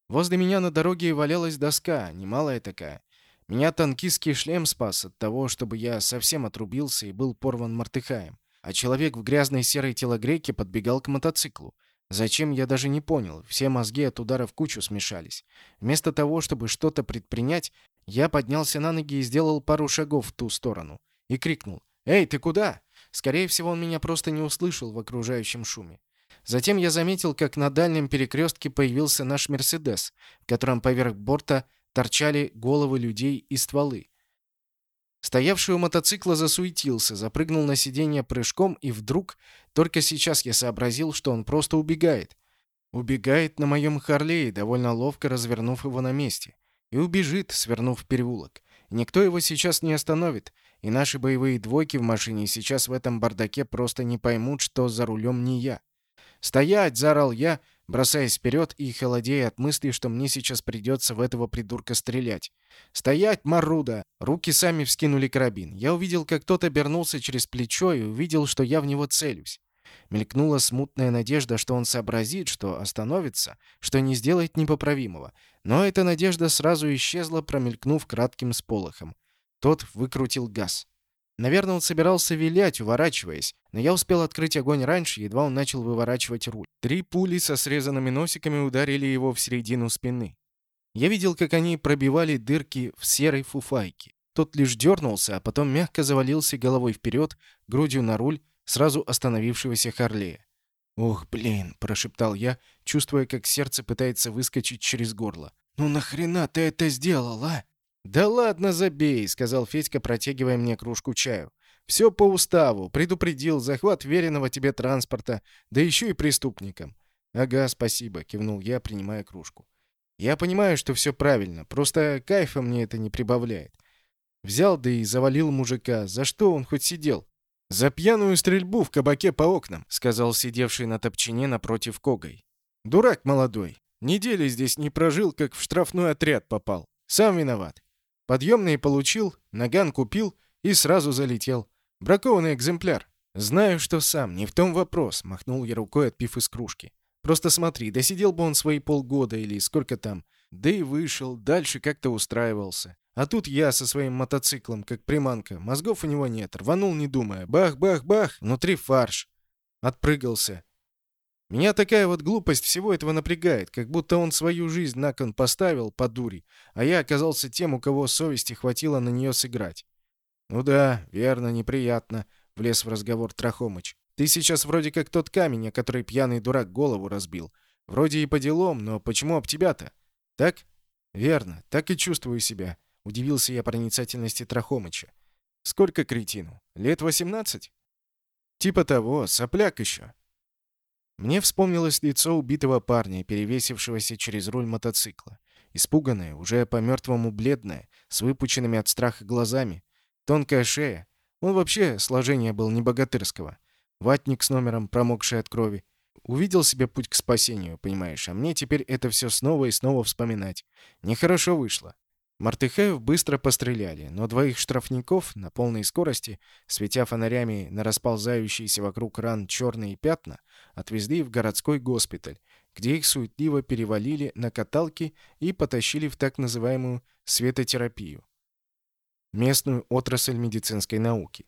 Возле меня на дороге валялась доска, немалая такая. Меня танкистский шлем спас от того, чтобы я совсем отрубился и был порван мартыхаем. А человек в грязной серой телогрейке подбегал к мотоциклу. Зачем, я даже не понял. Все мозги от удара в кучу смешались. Вместо того, чтобы что-то предпринять, я поднялся на ноги и сделал пару шагов в ту сторону. И крикнул. «Эй, ты куда?» Скорее всего, он меня просто не услышал в окружающем шуме. Затем я заметил, как на дальнем перекрестке появился наш «Мерседес», в котором поверх борта торчали головы людей и стволы. Стоявший у мотоцикла засуетился, запрыгнул на сиденье прыжком, и вдруг, только сейчас я сообразил, что он просто убегает. Убегает на моем Харлее, довольно ловко развернув его на месте. И убежит, свернув в переулок. Никто его сейчас не остановит, и наши боевые двойки в машине сейчас в этом бардаке просто не поймут, что за рулем не я. «Стоять!» — заорал я, бросаясь вперед и холодея от мысли, что мне сейчас придется в этого придурка стрелять. «Стоять, Маруда!» Руки сами вскинули карабин. Я увидел, как кто-то обернулся через плечо и увидел, что я в него целюсь. Мелькнула смутная надежда, что он сообразит, что остановится, что не сделает непоправимого. Но эта надежда сразу исчезла, промелькнув кратким сполохом. Тот выкрутил газ. Наверное, он собирался вилять, уворачиваясь, но я успел открыть огонь раньше, едва он начал выворачивать руль. Три пули со срезанными носиками ударили его в середину спины. Я видел, как они пробивали дырки в серой фуфайке. Тот лишь дернулся, а потом мягко завалился головой вперед, грудью на руль, сразу остановившегося Харлея. «Ох, блин!» – прошептал я, чувствуя, как сердце пытается выскочить через горло. «Ну нахрена ты это сделал, а?» «Да ладно, забей», — сказал Федька, протягивая мне кружку чаю. «Все по уставу. Предупредил захват веренного тебе транспорта, да еще и преступникам». «Ага, спасибо», — кивнул я, принимая кружку. «Я понимаю, что все правильно, просто кайфа мне это не прибавляет. Взял да и завалил мужика. За что он хоть сидел?» «За пьяную стрельбу в кабаке по окнам», — сказал сидевший на топчине напротив Когой. «Дурак молодой. Недели здесь не прожил, как в штрафной отряд попал. Сам виноват. Подъемные получил, наган купил и сразу залетел. Бракованный экземпляр. «Знаю, что сам, не в том вопрос», — махнул я рукой, отпив из кружки. «Просто смотри, досидел бы он свои полгода или сколько там, да и вышел, дальше как-то устраивался. А тут я со своим мотоциклом, как приманка, мозгов у него нет, рванул не думая, бах-бах-бах, внутри фарш. Отпрыгался. Меня такая вот глупость всего этого напрягает, как будто он свою жизнь на кон поставил по дури, а я оказался тем, у кого совести хватило на нее сыграть. «Ну да, верно, неприятно», — влез в разговор Трахомыч. «Ты сейчас вроде как тот камень, о который пьяный дурак голову разбил. Вроде и по делам, но почему об тебя-то? Так?» «Верно, так и чувствую себя», — удивился я проницательности Трахомыча. «Сколько кретину? Лет восемнадцать?» «Типа того, сопляк еще». Мне вспомнилось лицо убитого парня, перевесившегося через руль мотоцикла. Испуганное, уже по-мертвому бледное, с выпученными от страха глазами. Тонкая шея. Он вообще сложение был не богатырского. Ватник с номером, промокший от крови. Увидел себе путь к спасению, понимаешь, а мне теперь это все снова и снова вспоминать. Нехорошо вышло. Мартыхаев быстро постреляли, но двоих штрафников на полной скорости, светя фонарями на расползающиеся вокруг ран черные пятна, отвезли в городской госпиталь, где их суетливо перевалили на каталки и потащили в так называемую светотерапию, местную отрасль медицинской науки.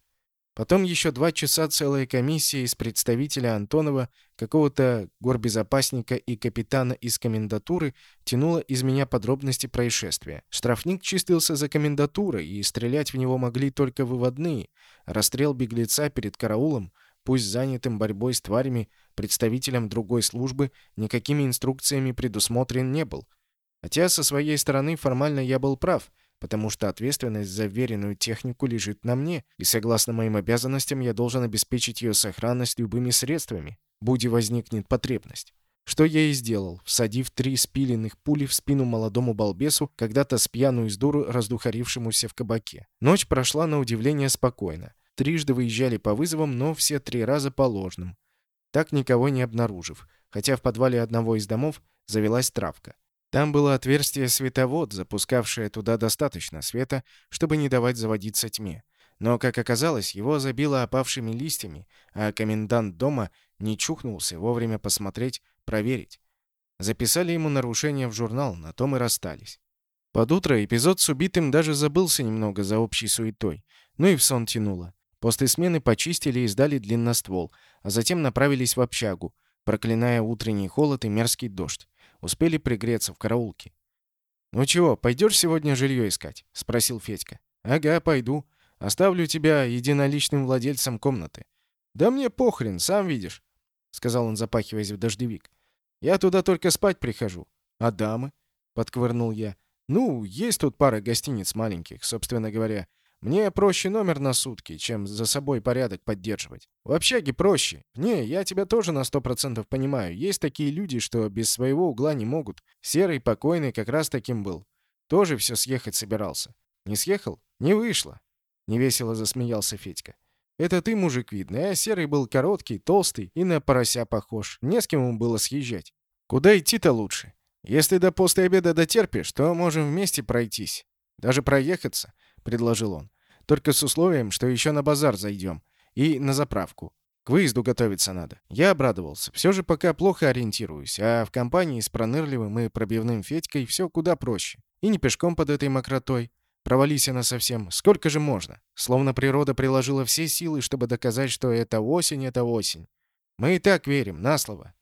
Потом еще два часа целая комиссия из представителя Антонова, какого-то горбезопасника и капитана из комендатуры тянула из меня подробности происшествия. Штрафник чистился за комендатурой, и стрелять в него могли только выводные. Расстрел беглеца перед караулом, пусть занятым борьбой с тварями, представителем другой службы, никакими инструкциями предусмотрен не был. Хотя со своей стороны формально я был прав — потому что ответственность за веренную технику лежит на мне, и согласно моим обязанностям я должен обеспечить ее сохранность любыми средствами, будь возникнет потребность. Что я и сделал, всадив три спиленных пули в спину молодому балбесу, когда-то с пьяную из дуру раздухарившемуся в кабаке. Ночь прошла на удивление спокойно. Трижды выезжали по вызовам, но все три раза по ложным. Так никого не обнаружив, хотя в подвале одного из домов завелась травка. Там было отверстие световод, запускавшее туда достаточно света, чтобы не давать заводиться тьме. Но, как оказалось, его забило опавшими листьями, а комендант дома не чухнулся вовремя посмотреть, проверить. Записали ему нарушение в журнал, на том и расстались. Под утро эпизод с убитым даже забылся немного за общей суетой, ну и в сон тянуло. После смены почистили и сдали длинноствол, а затем направились в общагу, проклиная утренний холод и мерзкий дождь. Успели пригреться в караулке. «Ну чего, пойдешь сегодня жилье искать?» — спросил Федька. «Ага, пойду. Оставлю тебя единоличным владельцем комнаты». «Да мне похрен, сам видишь», — сказал он, запахиваясь в дождевик. «Я туда только спать прихожу». «А дамы?» — подковырнул я. «Ну, есть тут пара гостиниц маленьких, собственно говоря. Мне проще номер на сутки, чем за собой порядок поддерживать. В общаге проще. Не, я тебя тоже на сто процентов понимаю. Есть такие люди, что без своего угла не могут. Серый, покойный, как раз таким был. Тоже все съехать собирался. Не съехал? Не вышло. Невесело засмеялся Федька. Это ты, мужик, видный, а Серый был короткий, толстый и на порося похож. Не с кем ему было съезжать. Куда идти-то лучше? Если до после обеда дотерпишь, то можем вместе пройтись. Даже проехаться предложил он. «Только с условием, что еще на базар зайдем. И на заправку. К выезду готовиться надо». Я обрадовался. Все же пока плохо ориентируюсь, а в компании с пронырливым и пробивным Федькой все куда проще. И не пешком под этой мокротой. Провались она совсем. Сколько же можно? Словно природа приложила все силы, чтобы доказать, что это осень, это осень. Мы и так верим, на слово.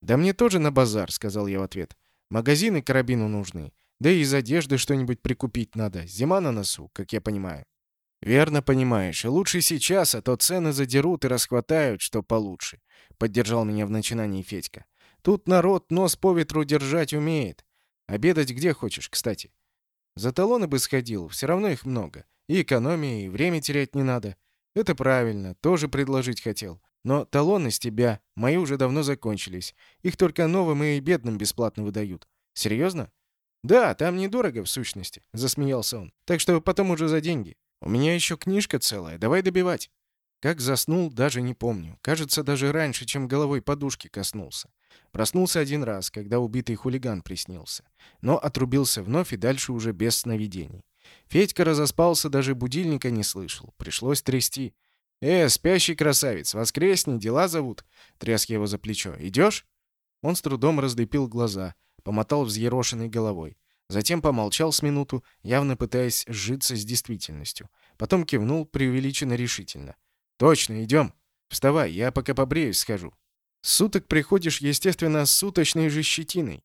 «Да мне тоже на базар», — сказал я в ответ. «Магазины карабину нужны. Да и из одежды что-нибудь прикупить надо. Зима на носу, как я понимаю. Верно понимаешь. Лучше сейчас, а то цены задерут и расхватают, что получше. Поддержал меня в начинании Федька. Тут народ нос по ветру держать умеет. Обедать где хочешь, кстати. За талоны бы сходил, все равно их много. И экономия, и время терять не надо. Это правильно, тоже предложить хотел. Но талоны с тебя мои уже давно закончились. Их только новым и бедным бесплатно выдают. Серьезно? «Да, там недорого, в сущности», — засмеялся он. «Так что потом уже за деньги. У меня еще книжка целая, давай добивать». Как заснул, даже не помню. Кажется, даже раньше, чем головой подушки коснулся. Проснулся один раз, когда убитый хулиган приснился. Но отрубился вновь и дальше уже без сновидений. Федька разоспался, даже будильника не слышал. Пришлось трясти. «Э, спящий красавец, воскресни, дела зовут!» Тряс его за плечо. «Идешь?» Он с трудом разлепил глаза, помотал взъерошенной головой. Затем помолчал с минуту, явно пытаясь сжиться с действительностью. Потом кивнул преувеличенно решительно. «Точно, идем. Вставай, я пока побреюсь схожу. Суток приходишь, естественно, с суточной же щетиной.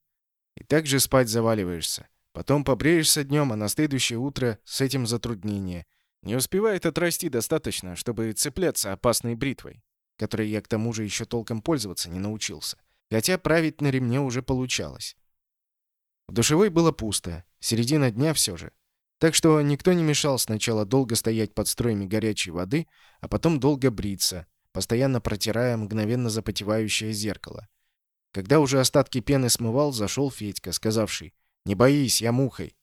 И так же спать заваливаешься. Потом побреешься днем, а на следующее утро с этим затруднение. Не успевает отрасти достаточно, чтобы цепляться опасной бритвой, которой я к тому же еще толком пользоваться не научился. Хотя править на ремне уже получалось. В душевой было пусто, середина дня все же. Так что никто не мешал сначала долго стоять под струями горячей воды, а потом долго бриться, постоянно протирая мгновенно запотевающее зеркало. Когда уже остатки пены смывал, зашел Федька, сказавший «Не боись, я мухой».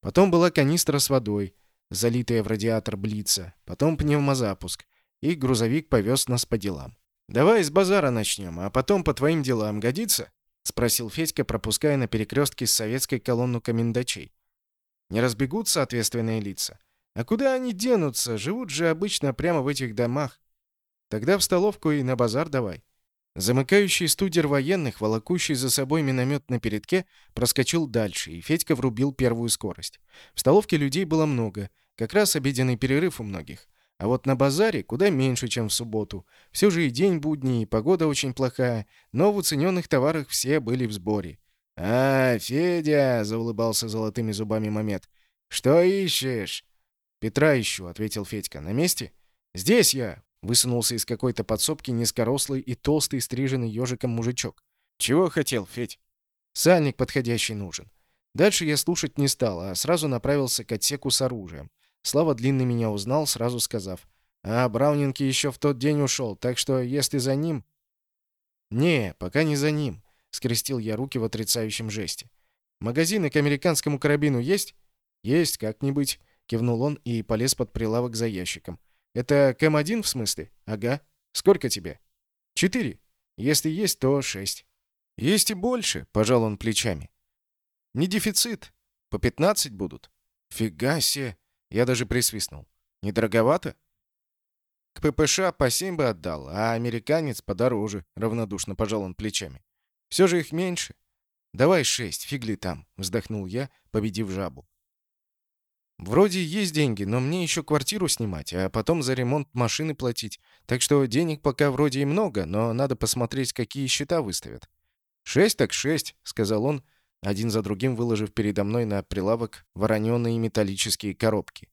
Потом была канистра с водой, залитая в радиатор Блица, потом пневмозапуск, и грузовик повез нас по делам. «Давай с базара начнем, а потом по твоим делам годится?» — спросил Федька, пропуская на перекрестке с советской колонну комендачей. Не разбегутся ответственные лица. А куда они денутся? Живут же обычно прямо в этих домах. Тогда в столовку и на базар давай. Замыкающий студер военных, волокущий за собой миномет на передке, проскочил дальше, и Федька врубил первую скорость. В столовке людей было много, как раз обеденный перерыв у многих. А вот на базаре куда меньше, чем в субботу. Все же и день будний, и погода очень плохая, но в уцененных товарах все были в сборе. «А, Федя!» — заулыбался золотыми зубами Мамед. «Что ищешь?» «Петра ищу», — ответил Федька. «На месте?» «Здесь я!» — высунулся из какой-то подсобки низкорослый и толстый, стриженный ежиком мужичок. «Чего хотел, Федь?» «Сальник подходящий нужен». Дальше я слушать не стал, а сразу направился к отсеку с оружием. Слава Длинный меня узнал, сразу сказав. «А, Браунинки еще в тот день ушел, так что если за ним...» «Не, пока не за ним. Скрестил я руки в отрицающем жесте. «Магазины к американскому карабину есть?» «Есть, как-нибудь», — кивнул он и полез под прилавок за ящиком. «Это КМ-1 в смысле?» «Ага. Сколько тебе?» «Четыре. Если есть, то шесть». «Есть и больше», — пожал он плечами. «Не дефицит. По пятнадцать будут». «Фига себе!» Я даже присвистнул. «Недороговато?» «К ППШ по семь бы отдал, а американец подороже», — равнодушно пожал он плечами. Все же их меньше. Давай шесть, фигли там, вздохнул я, победив жабу. Вроде есть деньги, но мне еще квартиру снимать, а потом за ремонт машины платить. Так что денег пока вроде и много, но надо посмотреть, какие счета выставят. «Шесть так шесть», — сказал он, один за другим выложив передо мной на прилавок вороненые металлические коробки.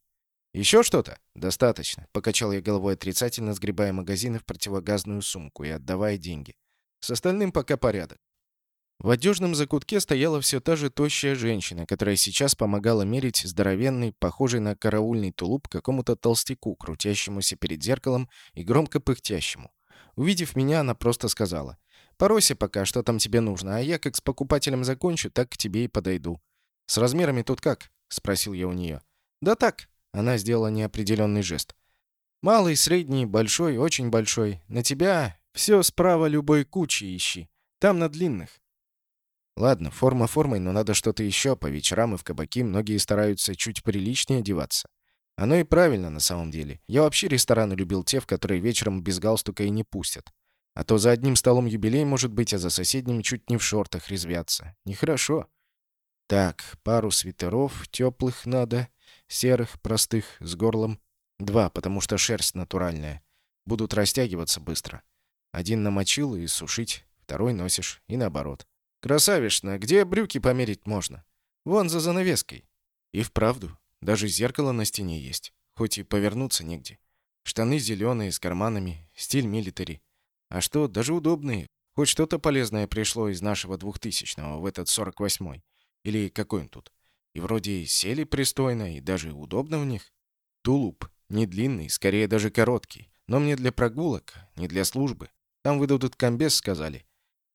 «Еще что-то?» «Достаточно», — покачал я головой отрицательно, сгребая магазины в противогазную сумку и отдавая деньги. С остальным пока порядок. В одежном закутке стояла все та же тощая женщина, которая сейчас помогала мерить здоровенный, похожий на караульный тулуп какому-то толстяку, крутящемуся перед зеркалом и громко пыхтящему. Увидев меня, она просто сказала, «Поройся пока, что там тебе нужно, а я как с покупателем закончу, так к тебе и подойду». «С размерами тут как?» — спросил я у нее. «Да так», — она сделала неопределенный жест. «Малый, средний, большой, очень большой. На тебя все справа любой кучи ищи. Там на длинных. Ладно, форма формой, но надо что-то еще. По вечерам и в кабаки многие стараются чуть приличнее одеваться. Оно и правильно на самом деле. Я вообще рестораны любил те, в которые вечером без галстука и не пустят. А то за одним столом юбилей может быть, а за соседним чуть не в шортах резвятся. Нехорошо. Так, пару свитеров теплых надо, серых, простых, с горлом. Два, потому что шерсть натуральная. Будут растягиваться быстро. Один намочил и сушить, второй носишь, и наоборот. Красавишна, где брюки померить можно? Вон за занавеской. И вправду, даже зеркало на стене есть, хоть и повернуться негде. Штаны зеленые, с карманами, стиль милитари. А что, даже удобные. Хоть что-то полезное пришло из нашего двухтысячного в этот сорок восьмой. Или какой он тут. И вроде сели пристойно, и даже удобно в них. Тулуп. Не длинный, скорее даже короткий. Но мне для прогулок, не для службы. Там выдадут комбез, сказали.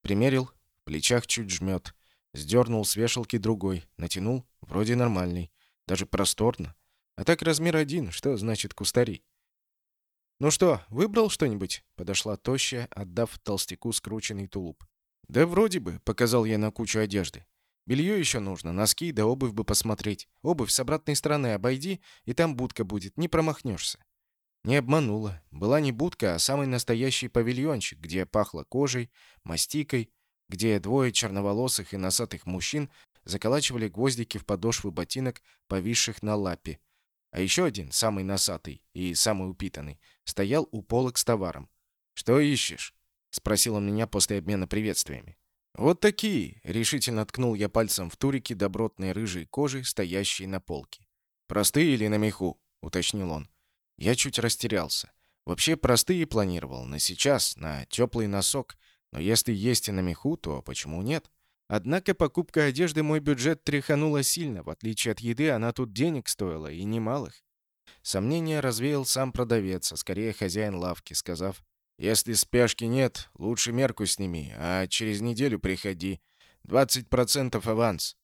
Примерил, в плечах чуть жмет. Сдернул с вешалки другой, натянул, вроде нормальный. Даже просторно. А так размер один, что значит кустари? «Ну что, выбрал что-нибудь?» — подошла тощая, отдав толстяку скрученный тулуп. «Да вроде бы», — показал я на кучу одежды. «Белье еще нужно, носки да обувь бы посмотреть. Обувь с обратной стороны обойди, и там будка будет, не промахнешься». Не обманула. Была не будка, а самый настоящий павильончик, где пахло кожей, мастикой, где двое черноволосых и носатых мужчин заколачивали гвоздики в подошвы ботинок, повисших на лапе. А еще один, самый носатый и самый упитанный, стоял у полок с товаром. «Что ищешь?» — спросил он меня после обмена приветствиями. «Вот такие!» — решительно ткнул я пальцем в турики добротной рыжей кожи, стоящей на полке. «Простые или на меху?» — уточнил он. Я чуть растерялся. Вообще простые планировал, на сейчас, на теплый носок. Но если есть и на меху, то почему нет? Однако покупка одежды мой бюджет тряханула сильно. В отличие от еды, она тут денег стоила, и немалых. Сомнение развеял сам продавец, а скорее хозяин лавки, сказав, «Если спешки нет, лучше мерку сними, а через неделю приходи. 20% аванс».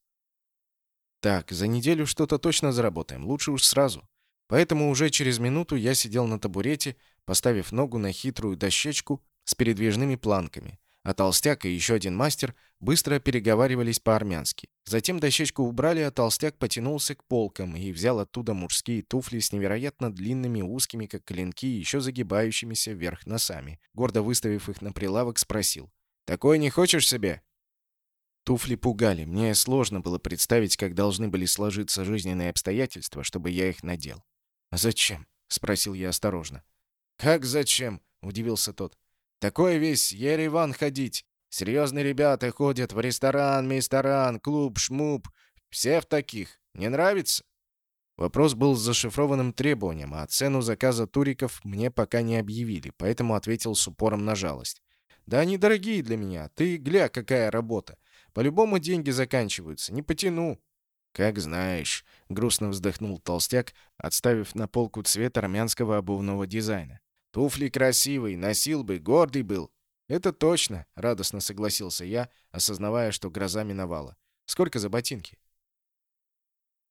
Так, за неделю что-то точно заработаем, лучше уж сразу. Поэтому уже через минуту я сидел на табурете, поставив ногу на хитрую дощечку с передвижными планками, а толстяк и еще один мастер быстро переговаривались по-армянски. Затем дощечку убрали, а толстяк потянулся к полкам и взял оттуда мужские туфли с невероятно длинными, узкими, как клинки, еще загибающимися вверх носами. Гордо выставив их на прилавок, спросил. «Такой не хочешь себе?» Туфли пугали. Мне сложно было представить, как должны были сложиться жизненные обстоятельства, чтобы я их надел. «А зачем?» — спросил я осторожно. «Как зачем?» — удивился тот. «Такой весь Ереван ходить. Серьезные ребята ходят в ресторан, мисторан, клуб, шмуп. Все в таких. Не нравится?» Вопрос был с зашифрованным требованием, а цену заказа туриков мне пока не объявили, поэтому ответил с упором на жалость. «Да они дорогие для меня. Ты гля, какая работа. По-любому деньги заканчиваются. Не потяну». «Как знаешь», — грустно вздохнул толстяк, отставив на полку цвет армянского обувного дизайна. «Туфли красивые, носил бы, гордый был». «Это точно», — радостно согласился я, осознавая, что гроза миновала. «Сколько за ботинки?»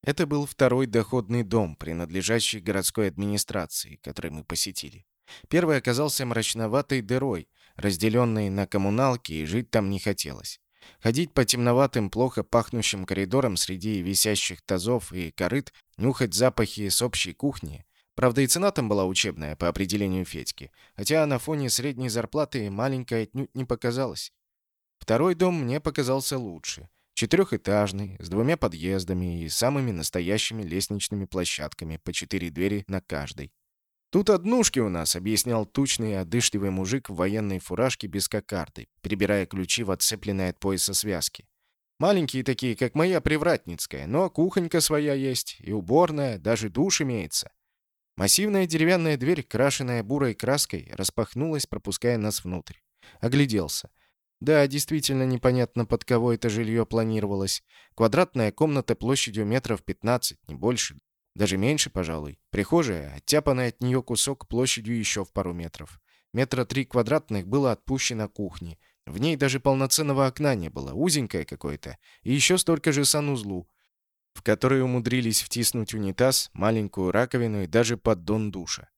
Это был второй доходный дом, принадлежащий городской администрации, который мы посетили. Первый оказался мрачноватой дырой, разделенной на коммуналки, и жить там не хотелось. Ходить по темноватым, плохо пахнущим коридорам среди висящих тазов и корыт, нюхать запахи с общей кухни. Правда, и цена там была учебная, по определению Федьки, хотя на фоне средней зарплаты маленькая отнюдь не показалась. Второй дом мне показался лучше. Четырехэтажный, с двумя подъездами и самыми настоящими лестничными площадками, по четыре двери на каждой. «Тут однушки у нас», — объяснял тучный, одышливый мужик в военной фуражке без кокарды, перебирая ключи в отцепленной от пояса связки. «Маленькие такие, как моя привратницкая, но кухонька своя есть, и уборная, даже душ имеется». Массивная деревянная дверь, крашенная бурой краской, распахнулась, пропуская нас внутрь. Огляделся. Да, действительно непонятно, под кого это жилье планировалось. Квадратная комната площадью метров 15, не больше. Даже меньше, пожалуй. Прихожая, оттяпанный от нее кусок площадью еще в пару метров. Метра три квадратных было отпущено кухне. В ней даже полноценного окна не было, узенькое какое-то. И еще столько же санузлу, в который умудрились втиснуть унитаз, маленькую раковину и даже поддон душа.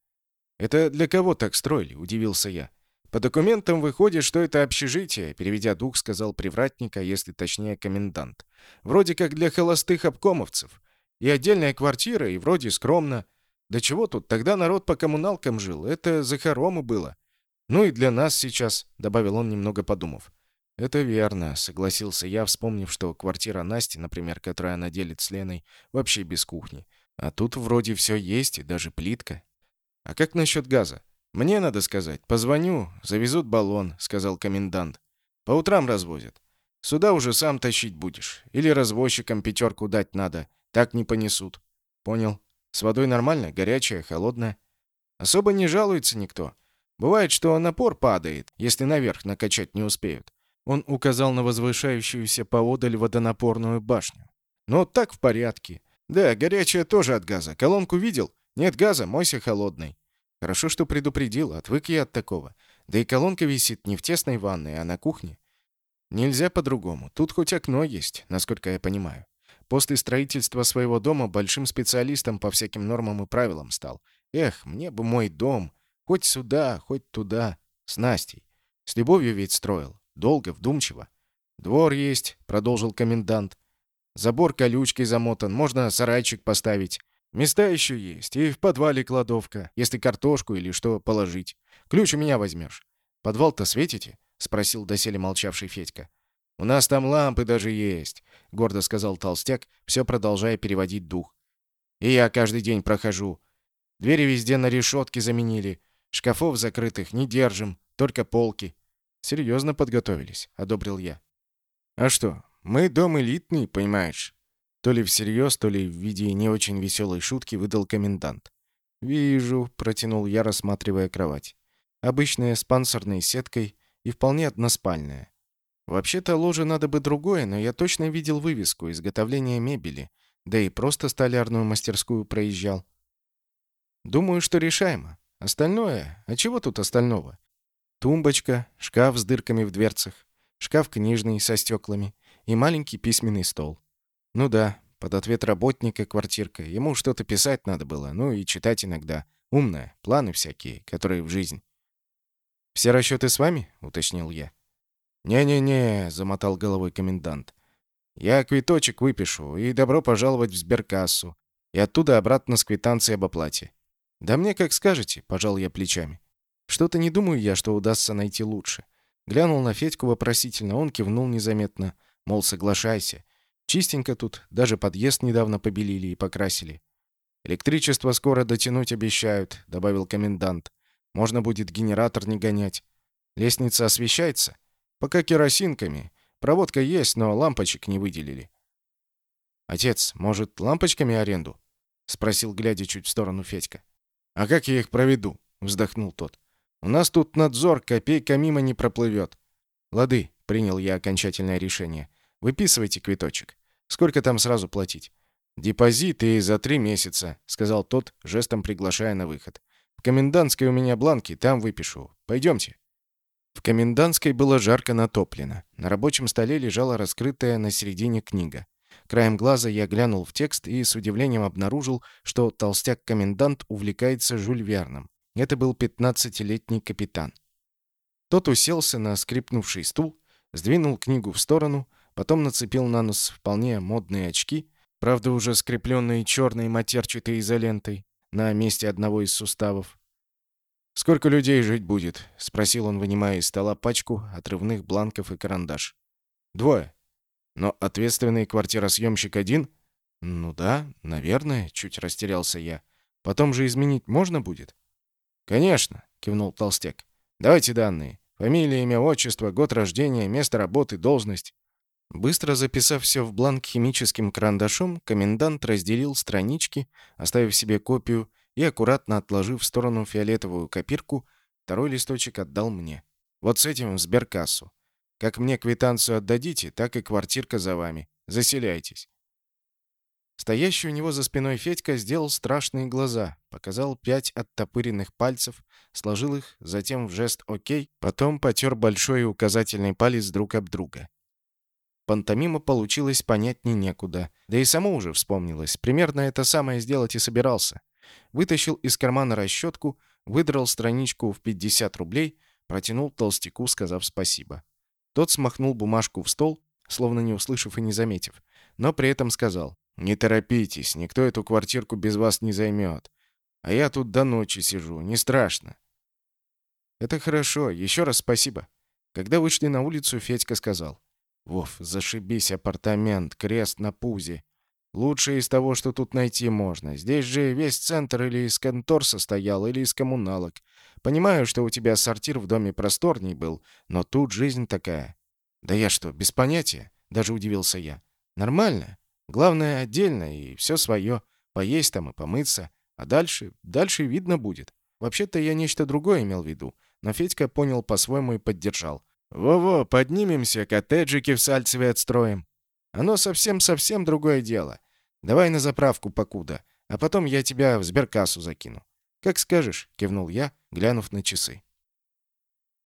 «Это для кого так строили?» – удивился я. «По документам выходит, что это общежитие», – переведя дух, сказал привратник, а если точнее комендант. «Вроде как для холостых обкомовцев. И отдельная квартира, и вроде скромно. Да чего тут, тогда народ по коммуналкам жил, это за хоромы было. Ну и для нас сейчас», — добавил он, немного подумав. «Это верно», — согласился я, вспомнив, что квартира Насти, например, которую она делит с Леной, вообще без кухни. А тут вроде все есть, и даже плитка. «А как насчет газа?» «Мне надо сказать. Позвоню, завезут баллон», — сказал комендант. «По утрам развозят. Сюда уже сам тащить будешь. Или развозчикам пятерку дать надо. Так не понесут. Понял. С водой нормально? Горячая, холодная? Особо не жалуется никто. Бывает, что напор падает, если наверх накачать не успеют. Он указал на возвышающуюся поодаль водонапорную башню. Но так в порядке. Да, горячая тоже от газа. Колонку видел? Нет газа, мойся холодной. Хорошо, что предупредил, отвык я от такого. Да и колонка висит не в тесной ванной, а на кухне. Нельзя по-другому. Тут хоть окно есть, насколько я понимаю. После строительства своего дома большим специалистом по всяким нормам и правилам стал. Эх, мне бы мой дом. Хоть сюда, хоть туда. С Настей. С любовью ведь строил. Долго, вдумчиво. «Двор есть», — продолжил комендант. «Забор колючкой замотан, можно сарайчик поставить. Места еще есть, и в подвале кладовка, если картошку или что положить. Ключ у меня возьмешь. Подвал-то светите?» — спросил доселе молчавший Федька. «У нас там лампы даже есть», — гордо сказал толстяк, все продолжая переводить дух. «И я каждый день прохожу. Двери везде на решетки заменили. Шкафов закрытых не держим, только полки». «Серьезно подготовились», — одобрил я. «А что, мы дом элитный, понимаешь?» То ли всерьез, то ли в виде не очень веселой шутки выдал комендант. «Вижу», — протянул я, рассматривая кровать. «Обычная с панцирной сеткой и вполне односпальная. Вообще-то ложе надо бы другое, но я точно видел вывеску изготовления мебели, да и просто столярную мастерскую проезжал. Думаю, что решаемо. Остальное? А чего тут остального? Тумбочка, шкаф с дырками в дверцах, шкаф книжный со стеклами и маленький письменный стол. Ну да, под ответ работника квартирка. Ему что-то писать надо было, ну и читать иногда. Умное, планы всякие, которые в жизнь. «Все расчеты с вами?» — уточнил я. «Не-не-не», — замотал головой комендант. «Я квиточек выпишу, и добро пожаловать в сберкассу, и оттуда обратно с квитанцией об оплате». «Да мне как скажете», — пожал я плечами. «Что-то не думаю я, что удастся найти лучше». Глянул на Федьку вопросительно, он кивнул незаметно, мол, соглашайся. Чистенько тут, даже подъезд недавно побелили и покрасили. «Электричество скоро дотянуть обещают», — добавил комендант. «Можно будет генератор не гонять. Лестница освещается?» Пока керосинками. Проводка есть, но лампочек не выделили. «Отец, может, лампочками аренду?» — спросил, глядя чуть в сторону Федька. «А как я их проведу?» — вздохнул тот. «У нас тут надзор, копейка мимо не проплывет». «Лады», — принял я окончательное решение. «Выписывайте квиточек. Сколько там сразу платить?» «Депозит и за три месяца», — сказал тот, жестом приглашая на выход. «В комендантской у меня бланки, там выпишу. Пойдемте». В комендантской было жарко натоплено. На рабочем столе лежала раскрытая на середине книга. Краем глаза я глянул в текст и с удивлением обнаружил, что толстяк-комендант увлекается Жюль Верном. Это был пятнадцатилетний капитан. Тот уселся на скрипнувший стул, сдвинул книгу в сторону, потом нацепил на нос вполне модные очки, правда уже скрепленные черной матерчатой изолентой на месте одного из суставов, «Сколько людей жить будет?» — спросил он, вынимая из стола пачку отрывных бланков и карандаш. «Двое. Но ответственный квартиросъемщик один?» «Ну да, наверное», — чуть растерялся я. «Потом же изменить можно будет?» «Конечно», — кивнул толстяк. «Давайте данные. Фамилия, имя, отчество, год рождения, место работы, должность». Быстро записав все в бланк химическим карандашом, комендант разделил странички, оставив себе копию и, аккуратно отложив в сторону фиолетовую копирку, второй листочек отдал мне. «Вот с этим в сберкассу. Как мне квитанцию отдадите, так и квартирка за вами. Заселяйтесь». Стоящий у него за спиной Федька сделал страшные глаза, показал пять оттопыренных пальцев, сложил их, затем в жест «Окей», потом потер большой и указательный палец друг об друга. Пантомима получилось понятней некуда, да и само уже вспомнилось. Примерно это самое сделать и собирался. Вытащил из кармана расчетку, выдрал страничку в 50 рублей, протянул толстяку, сказав спасибо. Тот смахнул бумажку в стол, словно не услышав и не заметив, но при этом сказал, «Не торопитесь, никто эту квартирку без вас не займет. А я тут до ночи сижу, не страшно». «Это хорошо, еще раз спасибо». Когда вышли на улицу, Федька сказал, «Вов, зашибись апартамент, крест на пузе. Лучшее из того, что тут найти можно. Здесь же весь центр или из контор состоял, или из коммуналок. Понимаю, что у тебя сортир в доме просторней был, но тут жизнь такая. Да я что, без понятия? Даже удивился я. Нормально. Главное, отдельно, и все свое. Поесть там и помыться. А дальше, дальше видно будет. Вообще-то я нечто другое имел в виду. Но Федька понял по-своему и поддержал. «Во-во, поднимемся, коттеджики в Сальцеве отстроим. Оно совсем-совсем другое дело. Давай на заправку покуда, а потом я тебя в сберкассу закину». «Как скажешь», — кивнул я, глянув на часы.